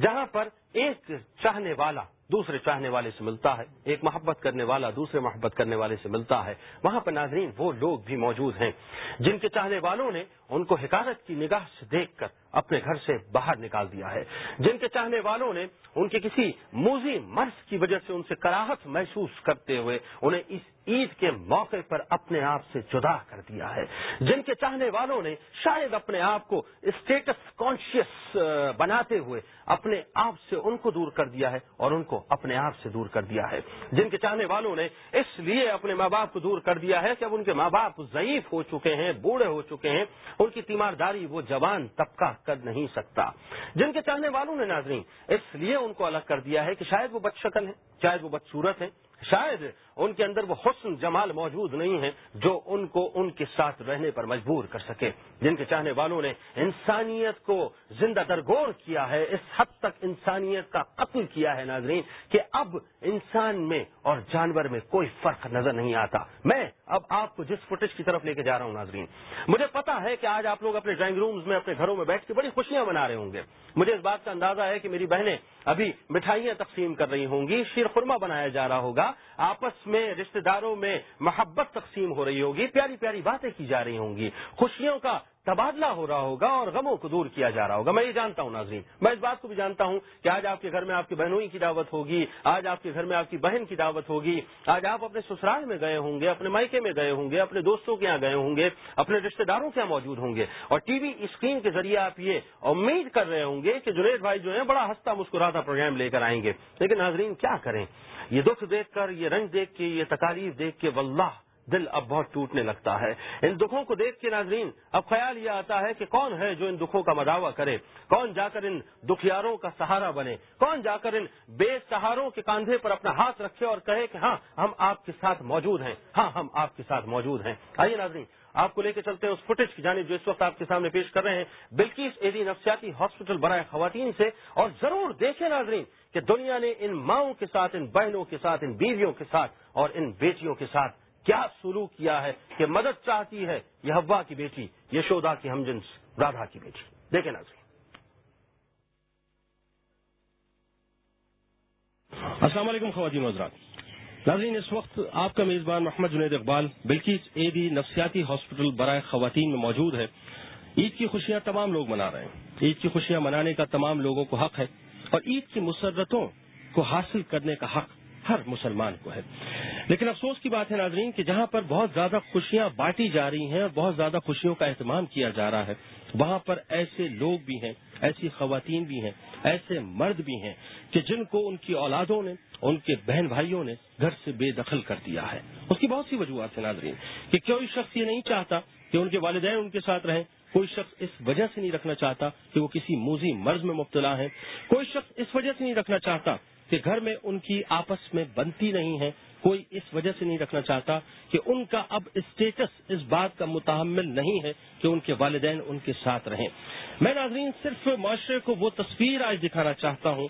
B: جہاں پر ایک چاہنے والا دوسرے چاہنے والے سے ملتا ہے، ایک محبت کرنے والا دوسرے محبت کرنے والے سے ملتا ہے۔ وہاں پر ناظرین، وہ لوگ بھی موجود ہیں۔ جن کے چاہنے والوں نے ان کو حکارت کی نگاہ سے دیکھ کر اپنے گھر سے باہر نکال دیا ہے۔ جن کے چاہنے والوں نے ان کے کسی موزی مرض کی وجہ سے ان سے کراہت محسوس کرتے ہوئے انہیں اس عید کے موقع پر اپنے آپ سے جدا کر دیا ہے۔ جن کے چاہنے والوں نے شاید اپنے آپ کو اسٹیٹس کانشیس بناتے ہوئے اپنے آپ سے ان کو دور کر دیا ہے اور ان کو اپنے آپ سے دور کر دیا ہے۔ جن کے چاہنے والوں نے اس لیے اپنے ماں باپ کو دور کر دیا ہے کہ اب ان کے ماں باپ ضعیف ہو چکے ہیں، بوڑھے ہو چکے ہیں۔ ان کی تیمارداری وہ جوان طبقہ کر نہیں سکتا جن کے چاہنے والوں نے ناظرین اس لیے ان کو الگ کر دیا ہے کہ شاید وہ بد شکل ہیں شاید وہ بدصورت ہیں شاید ان کے اندر وہ حسن جمال موجود نہیں ہے جو ان کو ان کے ساتھ رہنے پر مجبور کر سکے۔ جن کے چاہنے والوں نے انسانیت کو زندہ درگور کیا ہے، اس حد تک انسانیت کا قتل کیا ہے ناظرین، کہ اب انسان میں اور جانور میں کوئی فرق نظر نہیں آتا۔ میں اب آپ کو جس فوٹیج کی طرف لے کے جا رہا ہوں ناظرین، مجھے پتا ہے کہ آج آپ لوگ اپنے ڈرائنگ رومز میں، اپنے گھروں میں بیٹھ کے بڑی خوشیاں منا رہے ہوں گے۔ مجھے اس بات کا اندازہ ہے کہ میری بہنیں ابھی مٹھائیاں تقسیم کر رہی ہوں گی شیر خورما بنایا جا رہا ہوگا، آپس میں، رشتہ داروں میں محبت تقسیم ہو رہی ہوگی، پیاری پیاری باتیں کی جا رہی ہوں گی، خوشیوں کا تبادلہ ہو رہا ہوگا اور غموں کو دور کیا جا رہا ہوگا، میں یہ جانتا ہوں ناظرین، میں اس بات کو بھی جانتا ہوں کہ آج آپ کے گھر میں آپ کی بہنوئی کی دعوت ہوگی، آج آپ کے گھر میں آپ کی بہن کی دعوت ہوگی، آج آپ اپنے سسرال میں گئے ہوں گے، اپنے مائکے میں گئے ہوں گے، اپنے دوستوں کے یہاں گئے ہوں گے، اپنے رشتہ داروں کے یہاں موجود ہوں گے، اور ٹی وی اسکرین کے ذریعے آپ یہ امید کر رہے ہوں گے کہ جنید بھائی جو ہیں، بڑا ہنستا مسکراتا پروگرام لے کر آئیں گے۔ لیکن ناظرین، کیا کریں؟ یہ دکھ دیکھ کر، یہ رنگ دیکھ کے، یہ تکالیف دیکھ کے واللہ دل اب بہت ٹوٹنے لگتا ہے۔ ان دکھوں کو دیکھ کے ناظرین، اب خیال یہ آتا ہے کہ کون ہے جو ان دکھوں کا مداوع کرے؟ کون جا کر ان دکھیاروں کا سہارا بنے؟ کون جا کر ان بے سہاروں کے کاندھے پر اپنا ہاتھ رکھے اور کہے کہ ہاں ہم آپ کے ساتھ موجود ہیں۔ ہاں ہم آپ کے ساتھ موجود ہیں۔ آئیے ناظرین آپ کو لے کے چلتے ہیں اس فوٹیج کی جانب جو اس وقت آپ کے سامنے پیش کر رہے ہیں۔ بلکیس ایدی نفسیاتی ہاسپٹل برائے خواتین سے اور ضرور دیکھیں ناظرین کہ دنیا نے ان ماؤں کے ساتھ، ان بہنوں کے ساتھ، ان بیویوں کے ساتھ اور ان بیٹیوں کے ساتھ کیا سلوک کیا ہے، کہ مدد چاہتی ہے یہ ہوا کی بیٹی، یشودا کی ہمجنس رادھا کی بیٹی۔ دیکھیں ناظرین۔ السلام علیکم خواتین حضرات۔ ناظرین، اس وقت آپ کا میزبان محمد جنید اقبال بلکیس اے بی نفسیاتی ہاسپٹل برائے خواتین میں موجود ہے۔ عید کی خوشیاں تمام لوگ منا رہے ہیں۔ عید کی خوشیاں منانے کا تمام لوگوں کو حق ہے اور عید کی مسرتوں کو حاصل کرنے کا حق ہر مسلمان کو ہے۔ لیکن افسوس کی بات ہے ناظرین کہ جہاں پر بہت زیادہ خوشیاں بانٹی جا رہی ہیں اور بہت زیادہ خوشیوں کا اہتمام کیا جا رہا ہے، وہاں پر ایسے لوگ بھی ہیں، ایسی خواتین بھی ہیں ایسے مرد بھی ہیں کہ جن کو ان کی اولادوں نے، ان کے بہن بھائیوں نے گھر سے بے دخل کر دیا ہے۔ اس کی بہت سی وجوہات ہیں ناظرین، کہ کوئی شخص یہ نہیں چاہتا کہ ان کے والدین ان کے ساتھ رہیں، کوئی شخص اس وجہ سے نہیں رکھنا چاہتا کہ وہ کسی موزی مرض میں مبتلا ہے کوئی شخص اس وجہ سے نہیں رکھنا چاہتا کہ گھر میں ان کی آپس میں بنتی نہیں ہے۔
J: کوئی اس وجہ سے نہیں رکھنا چاہتا کہ ان کا اب اسٹیٹس اس بات کا متحمل نہیں ہے کہ ان کے والدین ان کے ساتھ رہیں۔ میں ناظرین، صرف معاشرے کو وہ تصویر آج دکھانا چاہتا ہوں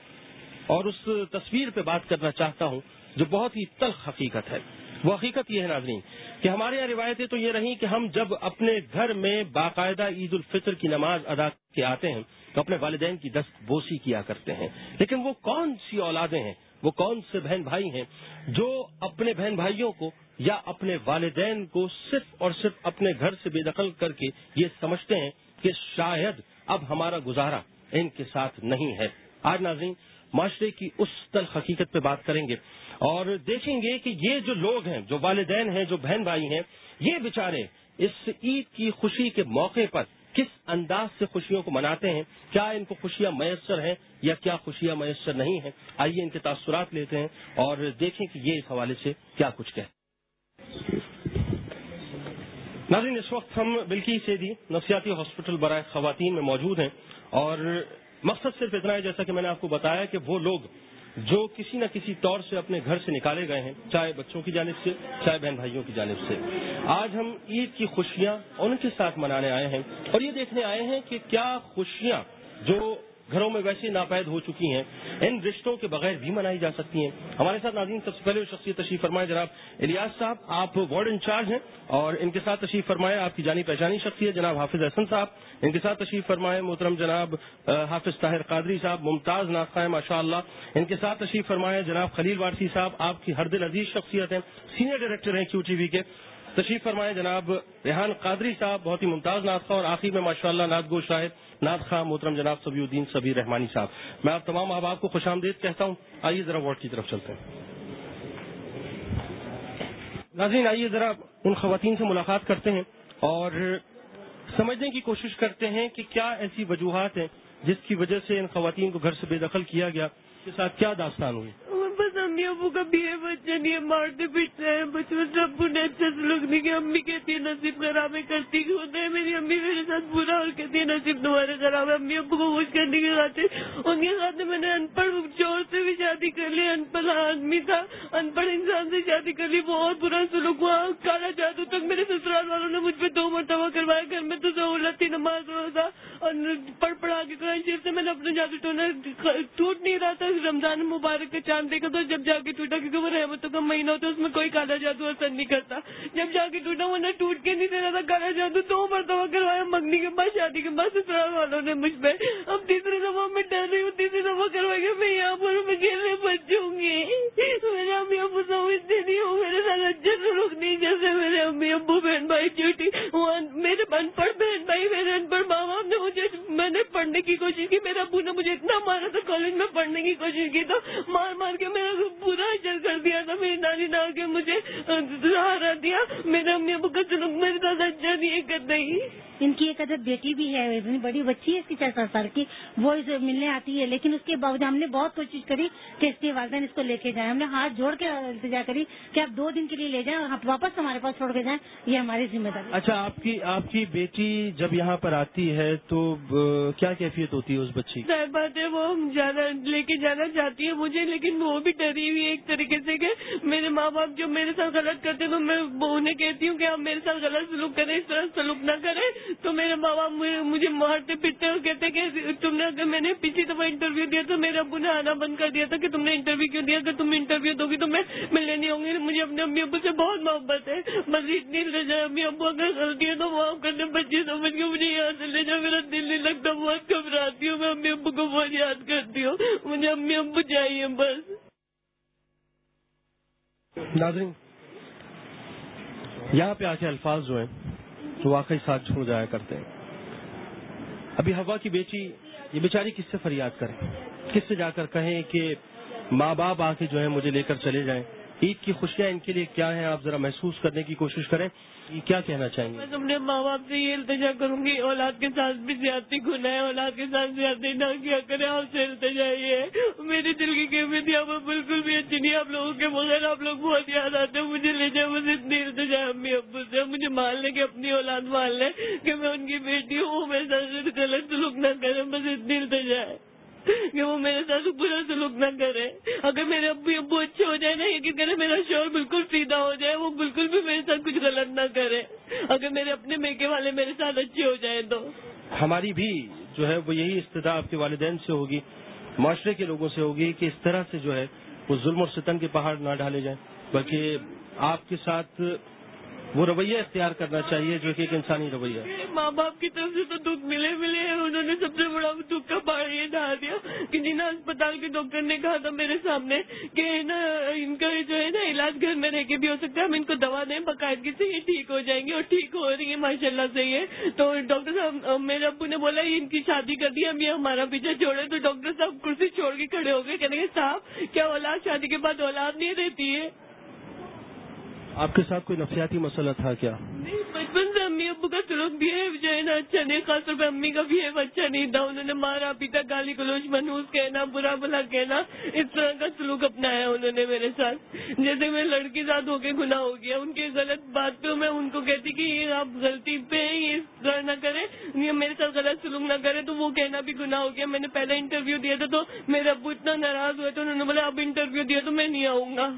J: اور اس تصویر پہ بات کرنا چاہتا ہوں جو بہت ہی تلخ حقیقت ہے۔ وہ حقیقت یہ ہے ناظرین کہ ہمارے یہاں روایتیں تو یہ رہیں کہ ہم جب اپنے گھر میں باقاعدہ عید الفطر کی نماز ادا کے آتے ہیں تو اپنے والدین کی دست بوسی کیا کرتے ہیں۔ لیکن وہ کون سی اولادیں ہیں؟ وہ کون سے بہن بھائی ہیں جو اپنے بہن بھائیوں کو یا اپنے والدین کو صرف اور صرف اپنے گھر سے بے دخل کر کے یہ سمجھتے ہیں کہ شاید اب ہمارا گزارا ان کے ساتھ نہیں ہے۔ آج ناظرین معاشرے کی اس تل حقیقت پہ بات کریں گے۔ اور دیکھیں گے کہ یہ جو لوگ ہیں، جو والدین ہیں، جو بہن بھائی ہیں، یہ بیچارے اس عید کی خوشی کے موقع پر کس انداز سے خوشیوں کو مناتے ہیں؟ کیا ان کو خوشیاں میسر ہیں یا کیا خوشیاں میسر نہیں ہیں؟ آئیے ان کے تاثرات لیتے ہیں اور دیکھیں کہ یہ اس حوالے سے کیا کچھ کہ ناظرین، اس وقت ہم بلکی سے دی نفسیاتی ہاسپٹل برائے خواتین میں موجود ہیں اور مقصد صرف اتنا ہے، جیسا کہ میں نے آپ کو بتایا کہ وہ لوگ جو کسی نہ کسی طور سے اپنے گھر سے نکالے گئے ہیں، چاہے بچوں کی جانب سے، چاہے بہن بھائیوں کی جانب سے۔ آج ہم عید کی خوشیاں ان کے ساتھ منانے آئے ہیں اور یہ دیکھنے آئے ہیں کہ کیا خوشیاں جو گھروں میں ویسے ناپید ہو چکی ہیں۔ ان رشتوں کے بغیر بھی منائی جا سکتی ہیں۔ ہمارے ساتھ ناظرین، سب سے پہلے شخصیت تشریف فرمائے جناب الیاس صاحب، آپ وارڈ انچارج ہیں اور ان کے ساتھ تشریف فرمائے آپ کی جانی پہچانی شخصیت جناب حافظ احسن صاحب۔ ان کے ساتھ تشریف فرمائے محترم جناب حافظ طاہر قادری صاحب، ممتاز ناخہ ماشاء اللہ ان کے ساتھ تشریف فرمائے جناب خلیل وارسی صاحب۔ آپ کی ہر دل عزیز شخصیت ہیں۔ سینئر ڈائریکٹر ہیں کیو ٹی وی کے۔ تشریف فرمائے جناب ریحان قادری صاحب، بہت ہی ممتاز ناطخہ اور آخر میں ماشاء اللہ ناد گو شاہد ناد خاں محترم جناب سبی الدین سبیر رحمانی صاحب۔ میں آپ تمام احباب کو خوش آمدید کہتا ہوں۔ آئیے ذرا وارڈ کی طرف چلتے ہیں۔ ناظرین، آئیے ذرا ان خواتین سے ملاقات کرتے ہیں اور سمجھنے کی کوشش کرتے ہیں کہ کیا ایسی وجوہات ہیں جس کی وجہ سے ان خواتین کو گھر سے بے دخل کیا گیا کے ساتھ کیا داستان ہوئی
K: بس امی ابو کا بھی ہے، بچہ نہیں ہے مارتے پیٹتے ہیں بچپن سب نے اچھا سلوک نہیں کہ امی کہتی ہے، نصیب خرابیں کرتی کیوں؟ ہوتا ہے، میری امی میرے ساتھ برا اور کہتی ہے، نصیب تمہارے خراب ہے امی ابو کو خوش کرنے کے خاطر۔ ان کے ساتھ میں نے ان پڑھ چور سے بھی شادی کر لی ان پڑھ آدمی تھا ان پڑھ انسان سے شادی کر لی، بہت برا سلوک ہوا۔ کالا جادو تک میرے سسرال والوں نے مجھ پہ دو مرتبہ کروایا، گھر میں تو سہولت تھی نماز روزہ اور پڑھ پڑھا کے قرآن شریف سے میں نے اپنے جادو ٹونا ٹوٹ نہیں رہا تھا رمضان مبارک کا چاند دیکھا تو جب جا کے ٹوٹا، کیونکہ وہ رحمتوں کا مہینہ ہوتا ہے، اس میں کوئی کالا جادو اثر نہیں کرتا۔ جب جا کے ٹوٹا، وہ نہ ٹوٹ کے نہیں دے رہا تھا، کالا جادو دو مرتبہ کروایا منگنی کے بعد، شادی کے بعد، سسرال والوں نے مجھ پہ۔ اب تیسری دفعہ میں ڈر رہی ہوں، تیسری دفعہ کروائی گی میں یہاں پر میں کھیلنے بچوں گی۔ میرے امی ابو سمجھتے نہیں ہوں، میرے ساتھ اچھے سلوک نہیں، جیسے میرے امی ابو، بہن بھائی، چوٹی۔ میرے ان پڑھ بہن بھائی، میرے ان پڑھ ماں باپ نے مجھے میں نے پڑھنے کی کوشش کی میرے ابو نے مجھے اتنا مارا تھا کالج میں پڑھنے کی کوشش کی تو مار مار کے میرا پورا اجر کر دیا تھا میری نانی ڈال کے مجھے سہارا دیا۔ میرے امی ابو کا سلوک میرے ساتھ اچھا نہیں کر رہی
L: ان کی ایک ادب بیٹی بھی ہے اتنی بڑی بچی ہے اس کی چار سات سال کی۔ وہ اسے ملنے آتی ہے لیکن اس کے باوجود ہم نے بہت کوشش کری کہ اس کے والدین اس کو لے کے جائیں۔ ہم نے ہاتھ جوڑ کے التجا کری کہ آپ دو دن کے لیے لے جائیں اور واپس ہمارے پاس چھوڑ کے جائیں یہ ہماری ذمہ داری
J: اچھا آپ کی آپ کی بیٹی جب یہاں پر آتی ہے تو کیا کیفیت ہوتی ہے اس بچی
K: کی؟ بات ہے وہ جانا لے کے جانا چاہتی ہے مجھے، لیکن وہ بھی ڈری ہوئی ہے ایک طریقے سے کہ میرے ماں باپ جو میرے ساتھ غلط کرتے تو میں انہیں کہتی ہوں کہ آپ میرے ساتھ غلط سلوک کریں، اس طرح سلوک نہ کریں۔ تو میرے ماں باپ مجھے مارتے، پیٹتے اور کہتے کہ تم نے اگر میں نے پچھلی دفعہ انٹرویو دیا تو میرے ابو نے آنا بند کر دیا تھا کہ تم نے انٹرویو کیوں دیا؟ اگر تم انٹرویو دو گی تو میں ملنے نہیں ہوں گی۔ مجھے اپنے امی ابو سے بہت محبت ہے، بس اتنی لے جائے امی ابو اگر غلطی ہے تو معاف کرنے بچے سمجھ کے مجھے یہاں سے لے جائے میرا دل نہیں لگتا۔ بہت گھبراتی ہوں، میں امی ابو کو بہت یاد کرتی ہوں۔ مجھے امی ابو چاہیے بس۔
J: ناظرین، یہاں پہ آ کے الفاظ جو ہیں تو واقعی ساتھ چھوڑ جایا کرتے ہیں۔ ابھی ہوا کی بیٹی، یہ بیچاری کس سے فریاد کرے کس سے جا کر کہیں کہ ماں باپ آ کے جو ہے مجھے لے کر چلے جائیں؟ عید کی خوشیاں ان کے لیے کیا ہیں؟ آپ ذرا محسوس کرنے کی کوشش کریں۔ کیا کہنا چاہیں گے؟
K: میں اپنے ماں باپ سے یہ التجا کروں گی، اولاد کے ساتھ بھی زیادتی گنا ہے، اولاد کے ساتھ زیادتی نہ کیا کرے آپ سے التجا یہ ہے۔ میری دل کی قیمت یہاں پر بالکل بھی اچھی نہیں، آپ لوگوں کے بغیر آپ لوگ بہت یاد آتے ہیں۔ مجھے لے جائے بس اتنی التجا امی ابو سے، مجھے مان لیں کہ اپنی اولاد مان لیں کہ میں ان کی بیٹی ہوں، میں غلط سلوک نہ کریں بس اتنی التجا ہے۔ کہ وہ میرے ساتھ برا سلوک نہ کرے۔ اگر میرے ابو ابو اچھے ہو جائے نا، یقین کرے میرا شور بالکل سیدھا ہو جائے، وہ بالکل بھی میرے ساتھ کچھ غلط نہ کرے۔ اگر میرے اپنے میکے والے میرے ساتھ اچھے ہو جائیں تو۔
J: ہماری بھی جو ہے وہ یہی استدا آپ کے والدین سے ہوگی، معاشرے کے لوگوں سے ہوگی کہ اس طرح سے جو ہے وہ ظلم اور ستم کے پہاڑ نہ ڈالے جائیں۔ بلکہ آپ کے ساتھ وہ رویہ اختیار کرنا چاہیے جو کہ ایک انسانی رویہ
K: ماں باپ کی طرف سے تو دکھ ملے ملے ہیں۔ انہوں نے سب سے بڑا دکھ کا پہاڑ یہ ڈال دیا کہ جنا اسپتال کے ڈاکٹر نے کہا تھا میرے سامنے کہ نا، ان کا جو ہے نا، علاج گھر میں رہ کے بھی ہو سکتا ہے۔ ہم ان کو دوا دیں، باقاعدگی سے یہ ٹھیک ہو جائیں گے اور ٹھیک ہو رہی ہے ماشاء اللہ سے یہ۔ تو ڈاکٹر صاحب، میرے ابو نے بولا، یہ ان کی شادی کر دی، ہم یہ ہمارا پیچھے چھوڑے۔ تو ڈاکٹر صاحب کرسی چھوڑ کے کھڑے ہو گئے، کہنے کے صاحب، کیا اولاد شادی کے بعد اولاد نہیں رہتی ہے؟
J: آپ کے ساتھ کوئی نفسیاتی مسئلہ تھا کیا؟
K: نہیں بچپن سے امی ابو کا سلوک بھی ہے جو ہے نا اچھا نہیں خاص طور پہ امی کا بھی ہے اچھا نہیں تھا۔ انہوں نے مارا پیتا گالی گلوچ منوس کہنا برا بلا کہنا اس طرح کا سلوک اپنایا انہوں نے میرے ساتھ۔ جیسے میں لڑکی ساتھ ہو کے گنا ہو گیا ان کی غلط بات پہ میں ان کو کہتی کہ یہ آپ غلطی پہ یہ اس طرح نہ کریں یہ میرے ساتھ غلط سلوک نہ کرے تو وہ کہنا بھی گنا ہو گیا۔ میں نے پہلا انٹرویو دیا تھا تو میرے ابو اتنا ناراض ہوئے تو انہوں نے بولا اب انٹرویو دیا تو میں نہیں آؤں گا۔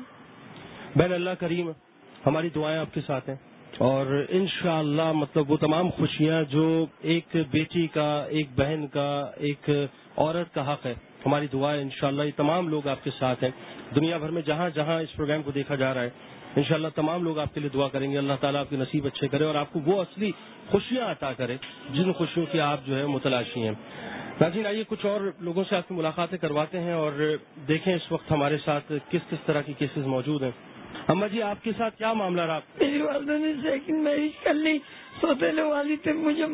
J: بہن اللہ کریم ہماری دعائیں آپ کے ساتھ ہیں۔ اور انشاءاللہ اللہ مطلب وہ تمام خوشیاں جو ایک بیٹی کا، ایک بہن کا، ایک عورت کا حق ہے، ہماری دعائیں انشاءاللہ یہ تمام لوگ آپ کے ساتھ ہیں۔ دنیا بھر میں جہاں جہاں اس پروگرام کو دیکھا جا رہا ہے، انشاءاللہ تمام لوگ آپ کے لیے دعا کریں گے۔ اللہ تعالیٰ آپ کے نصیب اچھے کرے اور آپ کو وہ اصلی خوشیاں عطا کرے جن خوشیوں کی آپ جو ہے متلاشی ہیں۔ ناظرین، آئیے کچھ اور لوگوں سے آپ کی ملاقاتیں کرواتے ہیں اور دیکھیں اس وقت ہمارے ساتھ کس کس طرح کی کیسز موجود ہیں۔ اما جی آپ کے ساتھ کیا معاملہ رہا؟
K: میری والدہ نے سیکنڈ میرج کر لی سوتےلے والی تھے مجھے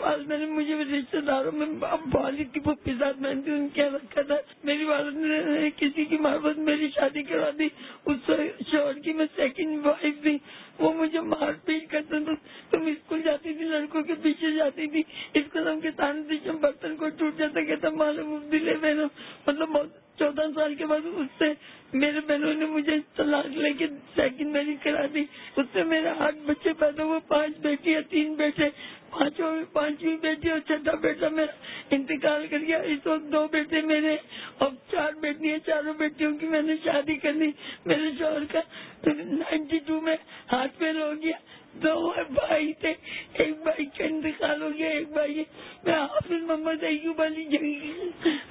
K: والدہ نے مجھے رشتے داروں میں والد کی پپی ساتھ میں تھی ان کے رکھا تھا۔ میری والد نے کسی کی محبت میری شادی کروا دی، اس شوہر کی میں سیکنڈ وائف تھی۔ وہ مجھے مار پیٹ کرتا تھا تم اسکول جاتی تھی، لڑکوں کے پیچھے جاتی تھی۔ اسکول کے تانے سے برتن کو ٹوٹ جاتا کہتا معلوم دلے میرا مطلب چودہ سال کے بعد اس سے میرے بہنوں نے مجھے طلاق لے کے سیکنڈ میرج کرا دی۔ اس سے میرے آٹھ بچے پیدا ہوئے، پانچ بیٹی یا تین بیٹے۔ پانچوں پانچویں بیٹی اور چھٹا بیٹا میرا انتقال کر گیا۔ اس وقت دو بیٹے میرے اور چار بیٹی چاروں بیٹیوں کی میں نے شادی کر لی۔ میرے شوہر کا نائنٹی ٹو میں ہاتھ پیر ہو گیا۔ دو بھائی تھے۔ ایک بھائی کا انتقال ہو گیا، ایک بھائی میں حافظ محمد ایوب علی جنگی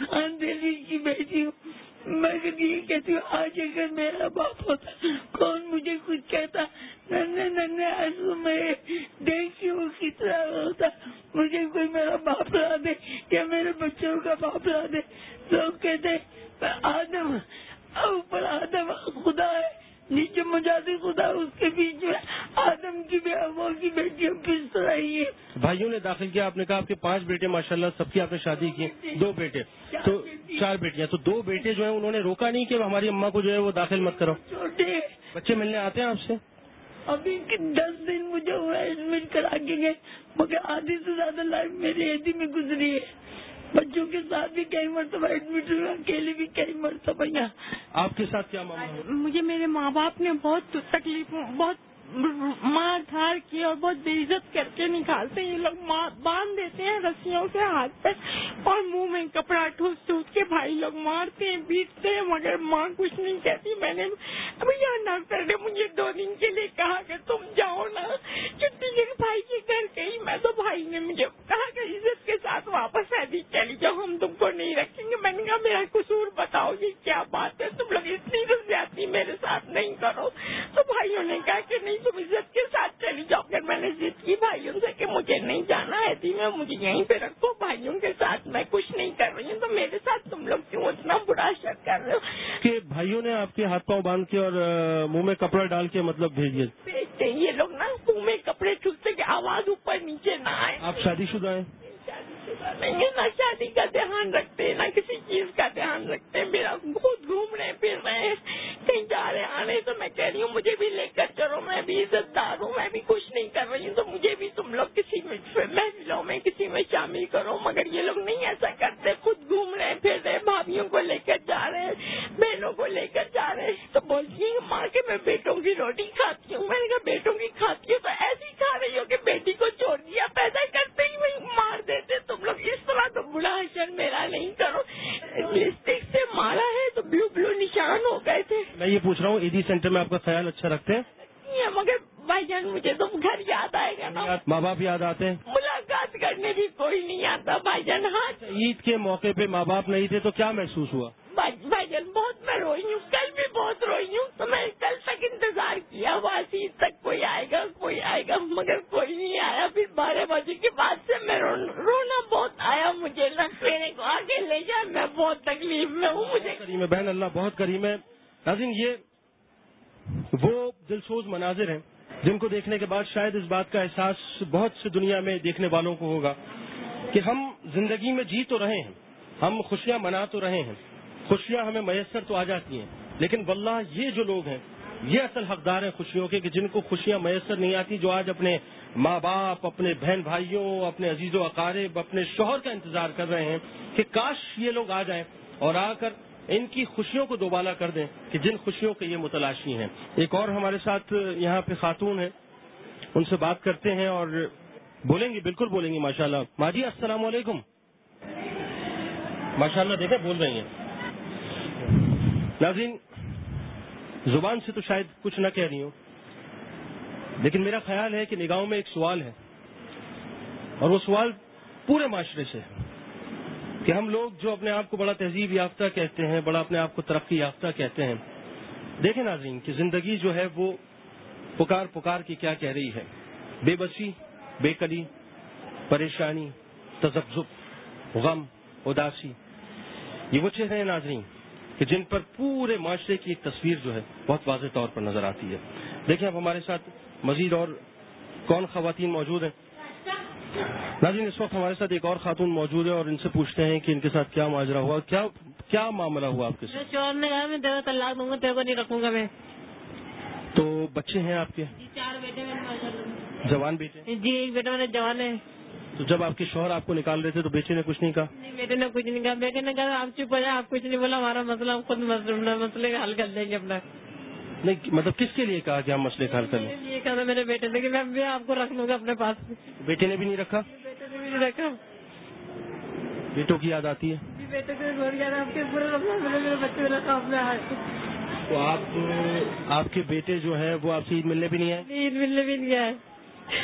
K: خان دہلی میں میں یہ کہتی ہوں، آج اگر میرا باپ ہوتا، کون مجھے کچھ کہتا؟ ننے ننے آنسو میں دیکھی ہوں کس طرح ہوتا۔ مجھے کوئی میرا باپ لا دے یا میرے بچوں کا باپ لا دے۔ لوگ کہتے آدم، اوپر آدم، خدا ہے۔ نیچے مجازی خدا اس کے بیچ میں آدم کی بھی ابو کی بیٹی کس طرح ہی ہے
J: بھائیوں نے داخل کیا آپ نے کہا آپ کے پانچ بیٹے ماشاء اللہ سب کی آپ نے شادی کی دو بیٹے۔ تو چار بیٹیاں تو دو بیٹے جو ہیں انہوں نے روکا نہیں کہ ہماری اماں کو جو ہے وہ داخل مت کرو۔
K: چھوٹے۔
J: بچے ملنے آتے ہیں آپ سے؟
K: ابھی دس دن مجھے ایڈمٹ کرا کے گئے مگر آدھی سے زیادہ لائف میری ایسی میں گزری ہے۔ بچوں کے ساتھ بھی کئی مرتبہ ایڈمٹ ہوئے اکیلے بھی کئی مرتبہ یہاں۔
J: آپ کے ساتھ کیا معاملہ
M: مجھے میرے ماں باپ نے بہت تکلیف بہت مار دھار کی اور بہت بے عزت کر کے نکالتے یہ لوگ باندھ دیتے ہیں رسیوں سے ہاتھ پہ اور منہ میں کپڑا ٹھوس ٹھوس کے بھائی لوگ مارتے ہیں پیٹتے ہیں، مگر ماں کچھ نہیں کہتی۔ میں نے ابھی یہاں ڈاکٹر نے مجھے دو دن کے لیے کہا کہ تم جاؤ نا۔ چھٹی کے بھائی کے گھر گئی۔ میں تو بھائی نے مجھے کہا کہ عزت کے ساتھ واپس آدھی چلی جاؤ، ہم تم کو نہیں رکھیں گے۔ میں نے کہا، میرا قصور بتاؤ، یہ کیا بات ہے؟ تم لوگ اتنی تو میرے ساتھ نہیں کرو۔ تو بھائیوں نے کہا کہ نہیں تم عزت کے ساتھ چلی جاؤ۔ پھر میں نے ضد کی بھائیوں سے کہ مجھے نہیں جانا ہے تھی میں مجھے یہیں پہ رکھو۔ بھائیوں کے ساتھ میں کچھ نہیں کر رہی ہوں تو میرے ساتھ تم لوگ کیوں اتنا برا شک کر رہے ہو؟
J: کہ بھائیوں نے آپ کے ہاتھ پاؤں باندھ کے اور منہ میں کپڑا ڈال کے مطلب بھیجیے
M: بھیجتے یہ لوگ نا منہ میں کپڑے چھوٹتے کہ آواز اوپر نیچے نہ آئے۔
J: آپ شادی شدہ ہیں؟
M: نہیں ہے نہ شادی کا دھیان رکھتے، نہ کسی چیز کا دھیان رکھتے، میرا خود گھوم رہے پھر رہے کہیں جا رہے آنے، تو میں کہہ رہی ہوں، مجھے بھی لے کر چلو، میں بھی عزت دار ہوں، میں بھی کچھ نہیں کر رہی ہوں، تو مجھے بھی تم لوگ کسی میں محفلوں میں کسی میں شامل کرو مگر یہ لوگ نہیں ایسا کرتے، خود گھوم رہے پھر رہے بھابھیوں کو لے کر جا رہے، بہنوں کو لے کر جا رہے، تو بولتی ہیں، ماں کے میں بیٹوں کی روٹی کھاتی
J: ایڈی سینٹر میں آپ کا خیال اچھا رکھتے ہیں؟
M: مگر بھائی جان مجھے تو گھر یاد آئے گا نا۔
J: ماں باپ یاد آتے ہیں؟
M: ملاقات کرنے بھی کوئی نہیں آتا بھائی جان ہاں۔
J: عید کے موقع پہ ماں باپ نہیں تھے تو کیا محسوس ہوا؟
M: بھائی جان بہت میں روئی ہوں کل بھی بہت روئی ہوں۔ تو میں کل تک انتظار کیا عید تک کوئی آئے گا کوئی آئے گا مگر کوئی نہیں آیا۔ پھر بارہ بجے کے بعد سے میں رونا بہت آیا مجھے نا میرے کو آگے لے جائے میں بہت تکلیف میں ہوں مجھے۔
J: کریم ہے بہن اللہ بہت کریم ہے۔ ناظرین یہ وہ دلسوز مناظر ہیں جن کو دیکھنے کے بعد شاید اس بات کا احساس بہت سی دنیا میں دیکھنے والوں کو ہوگا کہ ہم زندگی میں جی تو رہے ہیں، ہم خوشیاں منا تو رہے ہیں، خوشیاں ہمیں میسر تو آ جاتی ہیں، لیکن واللہ یہ جو لوگ ہیں، یہ اصل حقدار ہیں خوشیوں کے کہ جن کو خوشیاں میسر نہیں آتی جو آج اپنے ماں باپ، اپنے بہن بھائیوں، اپنے عزیز و اقارب، اپنے شوہر کا انتظار کر رہے ہیں کہ کاش یہ لوگ آ جائیں اور آ کر ان کی خوشیوں کو دوبالا کر دیں کہ جن خوشیوں کے یہ متلاشی ہیں۔ ایک اور ہمارے ساتھ یہاں پہ خاتون ہیں۔ ان سے بات کرتے ہیں اور بولیں گی بالکل بولیں گی ماشاء اللہ ماجی، السلام علیکم۔ ماشاء اللہ دیکھیں، بول رہی ہیں۔ ناظرین، زبان سے تو شاید کچھ نہ کہہ رہی ہوں، لیکن میرا خیال ہے کہ نگاہوں میں ایک سوال ہے اور وہ سوال پورے معاشرے سے کہ ہم لوگ جو اپنے آپ کو بڑا تہذیب یافتہ کہتے ہیں، بڑا اپنے آپ کو ترقی یافتہ کہتے ہیں۔ دیکھیں ناظرین کہ زندگی جو ہے وہ پکار پکار کی کیا کہہ رہی ہے۔ بے بسی، بے کلی، پریشانی، تذبذب، غم، اداسی۔ یہ وہ چہرے ہیں ناظرین کہ جن پر پورے معاشرے کی ایک تصویر جو ہے بہت واضح طور پر نظر آتی ہے۔ دیکھیں اب ہمارے ساتھ مزید اور کون خواتین موجود ہیں؟ ناظرین اس وقت ہمارے ساتھ ایک اور خاتون موجود ہے اور ان سے پوچھتے ہیں کہ ان کے ساتھ کیا ماجرا ہوا کیا کیا معاملہ ہوا آپ کے ساتھ؟
N: شور نے کہا میں تیرا طلاق دوں گا تیرے کو نہیں رکھوں گا میں۔
J: تو بچے ہیں آپ کے؟
N: چار بیٹے
J: جوان بیٹے؟
N: جی ایک بیٹا میرا جوان ہے۔
J: تو جب آپ کے شوہر آپ کو نکال رہے تھے تو بیٹے نے کچھ نہیں کہا؟
N: نہیں بیٹے نے کچھ نہیں کہا۔ بیٹے نے کہا آپ چپ ہو جائے آپ کچھ نہیں بولا ہمارا مسئلہ خود مسئلے کا حل کر دیں گے اپنا۔
J: نہیں مطلب کس کے لیے کہا کہ ہم مسئلے کا حل کر لیں؟
N: یہ کہا میرے بیٹے نے کہ میں بھی آپ کو رکھ لوں گا اپنے پاس۔
J: بیٹے نے بھی نہیں رکھا؟
N: بیٹے نے بھی نہیں رکھا۔
J: بیٹوں کی یاد آتی ہے؟
N: بیٹے کو بول گیا آپ کے پورے میرے بچے رکھا اپنے ہاتھ
J: تو آپ آپ کے بیٹے جو ہے وہ آپ سے عید ملنے بھی نہیں آئے؟
N: عید ملنے بھی نہیں آئے۔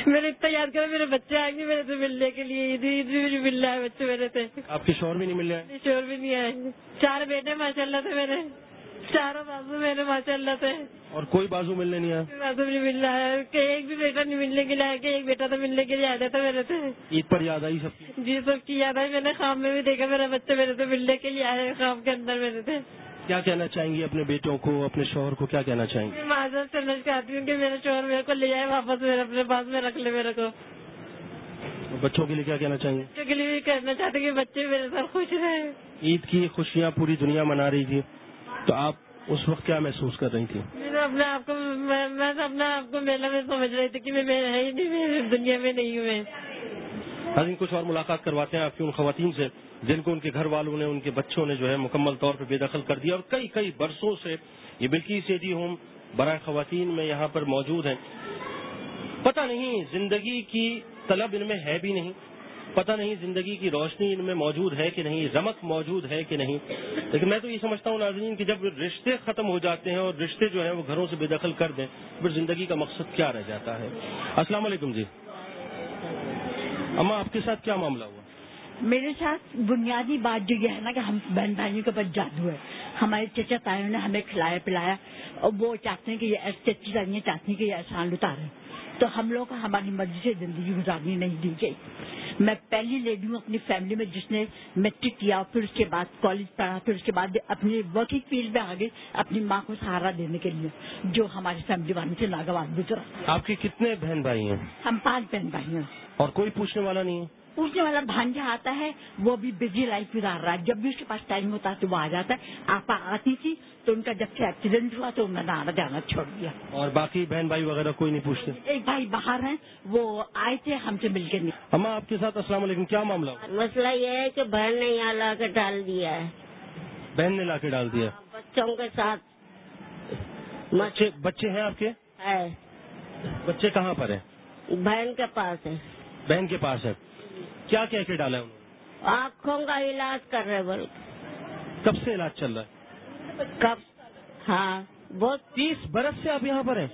N: میں نے اتنا یاد کرا میرے بچے آئیں گے میرے سے ملنے کے لیے۔ عید عید بھی نہیں مل رہا ہے بچے میرے سے۔
J: آپ کے شوہر بھی نہیں مل رہے ہیں
N: شور بھی نہیں آئے۔ چار بیٹے ماشاء اللہ تھے میرے۔ چاروں بازو میرے ماشاء اللہ تھے
J: اور کوئی بازو ملنے نہیں آیا؟
N: بازو نہیں مل رہا ہے۔ کہ ایک بھی بیٹا نہیں ملنے کے لیے آیا کہ ایک بیٹا تو ملنے کے لیے آیا تھا میرے سے۔
J: عید پر یاد آئی سب کی؟
N: جی سب کی یاد آئی۔ میں نے خواب میں بھی دیکھا میرا بچہ میرے سے ملنے کے لیے آیا خواب کے اندر میرے سے۔
J: کیا کہنا چاہیں گے اپنے بیٹوں کو اپنے شوہر کو؟ کیا کہنا چاہیں گے
N: میں معذرت کرنا چاہتی ہوں کہ میرے شوہر میرے کو لے جائے واپس میرے اپنے پاس میں رکھ لے میرے کو۔
J: بچوں کے لیے کیا کہنا چاہیں گے؟
N: بچوں کے لیے بھی کرنا چاہتے کہ بچے میرے ساتھ خوش رہے
J: عید کی خوشیاں پوری دنیا منا رہی تھی۔ تو آپ اس وقت کیا محسوس کر رہی تھی
N: میں اپنے آپ کو میں تو اپنے آپ کو میلہ میں سمجھ رہی تھی کہ میں ہی نہیں دنیا میں نہیں ہوں میں۔
J: حاضرین کچھ اور ملاقات کرواتے ہیں آپ کی ان خواتین سے جن کو ان کے گھر والوں نے ان کے بچوں نے جو ہے مکمل طور پہ بے دخل کر دیا اور کئی کئی برسوں سے یہ بلکی سیدی ہوم برائے خواتین میں یہاں پر موجود ہیں۔ پتہ نہیں زندگی کی طلب ان میں ہے بھی نہیں۔ پتہ نہیں زندگی کی روشنی ان میں موجود ہے کہ نہیں رمک موجود ہے کہ نہیں۔ لیکن میں تو یہ سمجھتا ہوں ناظرین کہ جب رشتے ختم ہو جاتے ہیں اور رشتے جو ہیں وہ گھروں سے بے دخل کر دیں، پھر زندگی کا مقصد کیا رہ جاتا ہے؟ السلام علیکم جی۔ اما، آپ کے ساتھ کیا معاملہ ہوا؟
O: میرے ساتھ بنیادی بات جو یہ ہے نا کہ ہم بہن بھائیوں کے پاس جادو ہے۔ ہمارے چچا تایوں نے ہمیں کھلایا پلایا اور وہ چاہتے ہیں کہ یہ چچی تائیاں چاہتی ہیں کہ یہ احسان اتارے تو ہم لوگ کو ہماری مرضی سے زندگی گزارنی نہیں دی گئی۔ میں پہلی لیڈی ہوں اپنی فیملی میں جس نے میٹرک کیا پھر اس کے بعد کالج پڑھا پھر اس کے بعد اپنی ورکنگ فیلڈ میں آگے اپنی ماں کو سہارا دینے کے لیے جو ہماری فیملی والوں سے ناگوان گزرا۔
J: آپ کے کتنے بہن بھائی ہیں؟
O: ہم پانچ بہن بھائی ہیں۔
J: اور کوئی پوچھنے والا نہیں ہے؟
O: پوچھنے والا بھانجا آتا ہے وہ بھی بزی لائف گزار رہا ہے۔ جب بھی اس کے پاس ٹائم ہوتا ہے تو وہ آ جاتا ہے۔ آپ آتی تھی تو ان کا جب سے ایکسیڈنٹ ہوا تو انہوں نے آنا جانا چھوڑ دیا۔
J: اور باقی بہن بھائی وغیرہ کوئی نہیں پوچھتے؟
O: ایک بھائی باہر ہیں وہ آئے تھے ہم سے مل کے نہیں۔
J: اما آپ کے ساتھ السلام علیکم کیا معاملہ
P: مسئلہ یہ ہے کہ بہن نے یہاں لا کے ڈال دیا ہے۔
J: بہن نے لا کے ڈال دیا۔
P: بچوں کے ساتھ۔
J: بچے بچے ہیں آپ کے؟
P: ہے۔
J: بچے کہاں پر ہیں؟
P: بہن کے پاس ہے۔
J: بہن کے پاس ہے۔ کیا کہہ کے ڈالا ہے انہوں نے؟
P: آنکھوں کا علاج کر رہے بول
J: کب سے علاج چل رہا ہے؟
P: کب؟ ہاں بہت
J: تیس برس سے آپ یہاں پر ہیں؟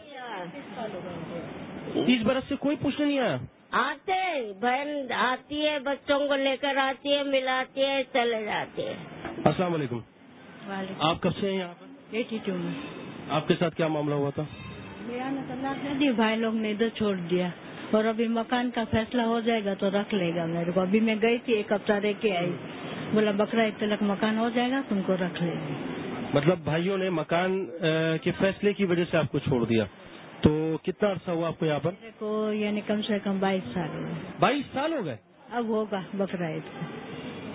J: تیس برس سے کوئی پوچھنے نہیں آیا؟
P: آتے بہن آتی ہے بچوں کو لے کر آتی ہے ملاتی ہے چلے جاتے ہیں۔
J: السلام علیکم۔ آپ کب سے ہیں یہاں پر؟
L: بیٹی کیوں
J: آپ کے ساتھ کیا معاملہ ہوا تھا؟
L: دی بھائی لوگ نے ادھر چھوڑ دیا۔ اور ابھی مکان کا فیصلہ ہو جائے گا تو رکھ لے گا میرے کو۔ ابھی میں گئی تھی ایک ہفتہ رہ کے آئی۔ بولا بکرا تلک مکان ہو جائے گا تم کو رکھ لے گی۔
J: مطلب بھائیوں نے مکان کے فیصلے کی وجہ سے آپ کو چھوڑ دیا۔ تو کتنا عرصہ ہوا آپ کو یہاں پر؟
L: میرے کو یعنی کم سے کم بائیس سال ہوئے
J: بائیس سال ہو گئے؟
L: اب ہوگا بکرا عید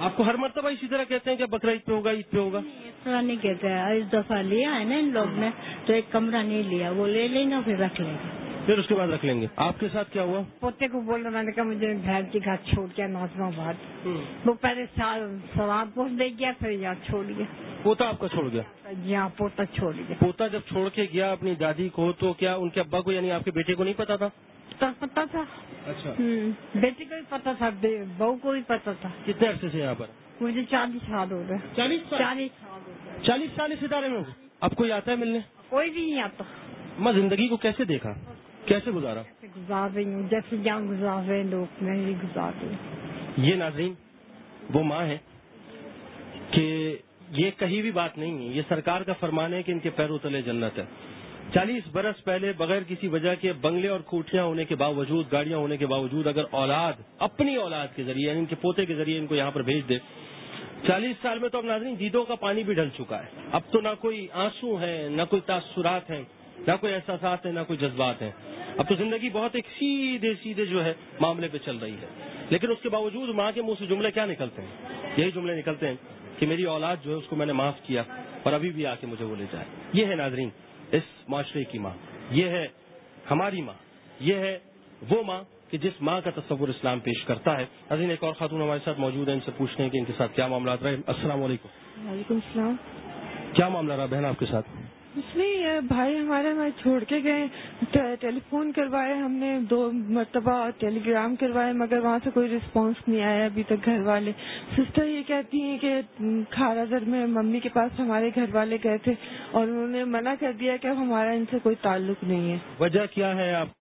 J: آپ کو ہر مرتبہ اسی طرح کہتے ہیں کہ بکرا عید پہ ہوگا عید پہ ہوگا؟
L: اس طرح نہیں کہتے۔ ہیں اس دفعہ لیا ہے نا ان لوگ نے تو ایک کمرہ نہیں لیا۔ وہ لے لیں گا پھر رکھ لیں گے۔
J: پھر اس کے بعد رکھ لیں گے۔ آپ کے ساتھ کیا ہوا؟
Q: پوتے کو میں نے کہا مجھے بھین کی گھر چھوڑ کے نوزما بات وہ پہلے سواب پوچھ دے گیا پھر یہاں چھوڑ گیا۔
J: پوتا آپ کا چھوڑ گیا؟
Q: جی ہاں پوتا چھوڑ گیا۔
J: پوتا جب چھوڑ کے گیا اپنی دادی کو تو کیا ان کے ابا کو یعنی آپ کے بیٹے کو نہیں پتا تھا؟
Q: پتا تھا۔
J: اچھا۔
Q: بیٹے کو بھی پتا تھا بہو کو بھی پتا تھا۔
J: کتنے عرصے سے یہاں پر؟
Q: مجھے چالیس سال ہو گئے۔
J: چالیس
Q: چالیس
J: چالیس سال اس ادارے میں اب کوئی آتا ہے ملنے؟
Q: کوئی بھی نہیں آتا۔
J: میں زندگی کو کیسے دیکھا؟ کیسے گزارا؟
Q: گزار رہی ہوں جیسے جہاں گزار رہے لوگ میں بھی گزار رہی ہوں۔
J: یہ ناظرین وہ ماں ہے کہ یہ کہیں بھی بات نہیں ہے۔ یہ سرکار کا فرمان ہے کہ ان کے پیروں تلے جنت ہے۔ چالیس برس پہلے بغیر کسی وجہ کے بنگلے اور کوٹیاں ہونے کے باوجود، گاڑیاں ہونے کے باوجود اگر اولاد، اپنی اولاد کے ذریعے یعنی ان کے پوتے کے ذریعے ان کو یہاں پر بھیج دے، چالیس سال میں تو اب ناظرین جیدوں کا پانی بھی ڈل چکا ہے۔ اب تو نہ کوئی آنسو ہیں، نہ کوئی تاثرات ہیں، نہ کوئی احساسات ہیں، نہ کوئی جذبات ہیں۔ اب تو زندگی بہت ایک سیدھے سیدھے جو ہے معاملے پہ چل رہی ہے۔ لیکن اس کے باوجود ماں کے منہ سے جملے کیا نکلتے ہیں؟ یہی جملے نکلتے ہیں۔ کہ میری اولاد جو ہے اس کو میں نے معاف کیا اور ابھی بھی آ کے مجھے وہ لے جائے۔ یہ ہے ناظرین اس معاشرے کی ماں۔ یہ ہے ہماری ماں۔ یہ ہے وہ ماں کہ جس ماں کا تصور اسلام پیش کرتا ہے۔ ناظرین ایک اور خاتون ہمارے ساتھ موجود ہیں ان سے پوچھتے ہیں کہ ان کے ساتھ کیا معاملات رہے۔ السلام علیکم۔
Q: وعلیکم السلام۔
J: کیا معاملہ رہا بہن آپ کے ساتھ؟
Q: اس بھائی ہمارے وہاں چھوڑ کے گئے ٹیلی فون کروائے، ہم نے دو مرتبہ ٹیلی گرام کروائے، مگر وہاں سے کوئی رسپانس نہیں آیا ابھی تک گھر والے۔ سسٹر یہ کہتی ہیں کہ کھارا در میں ممی کے پاس ہمارے گھر والے گئے تھے اور انہوں نے منع کر دیا کہ اب ہمارا ان سے کوئی تعلق نہیں ہے۔
J: وجہ کیا ہے آپ؟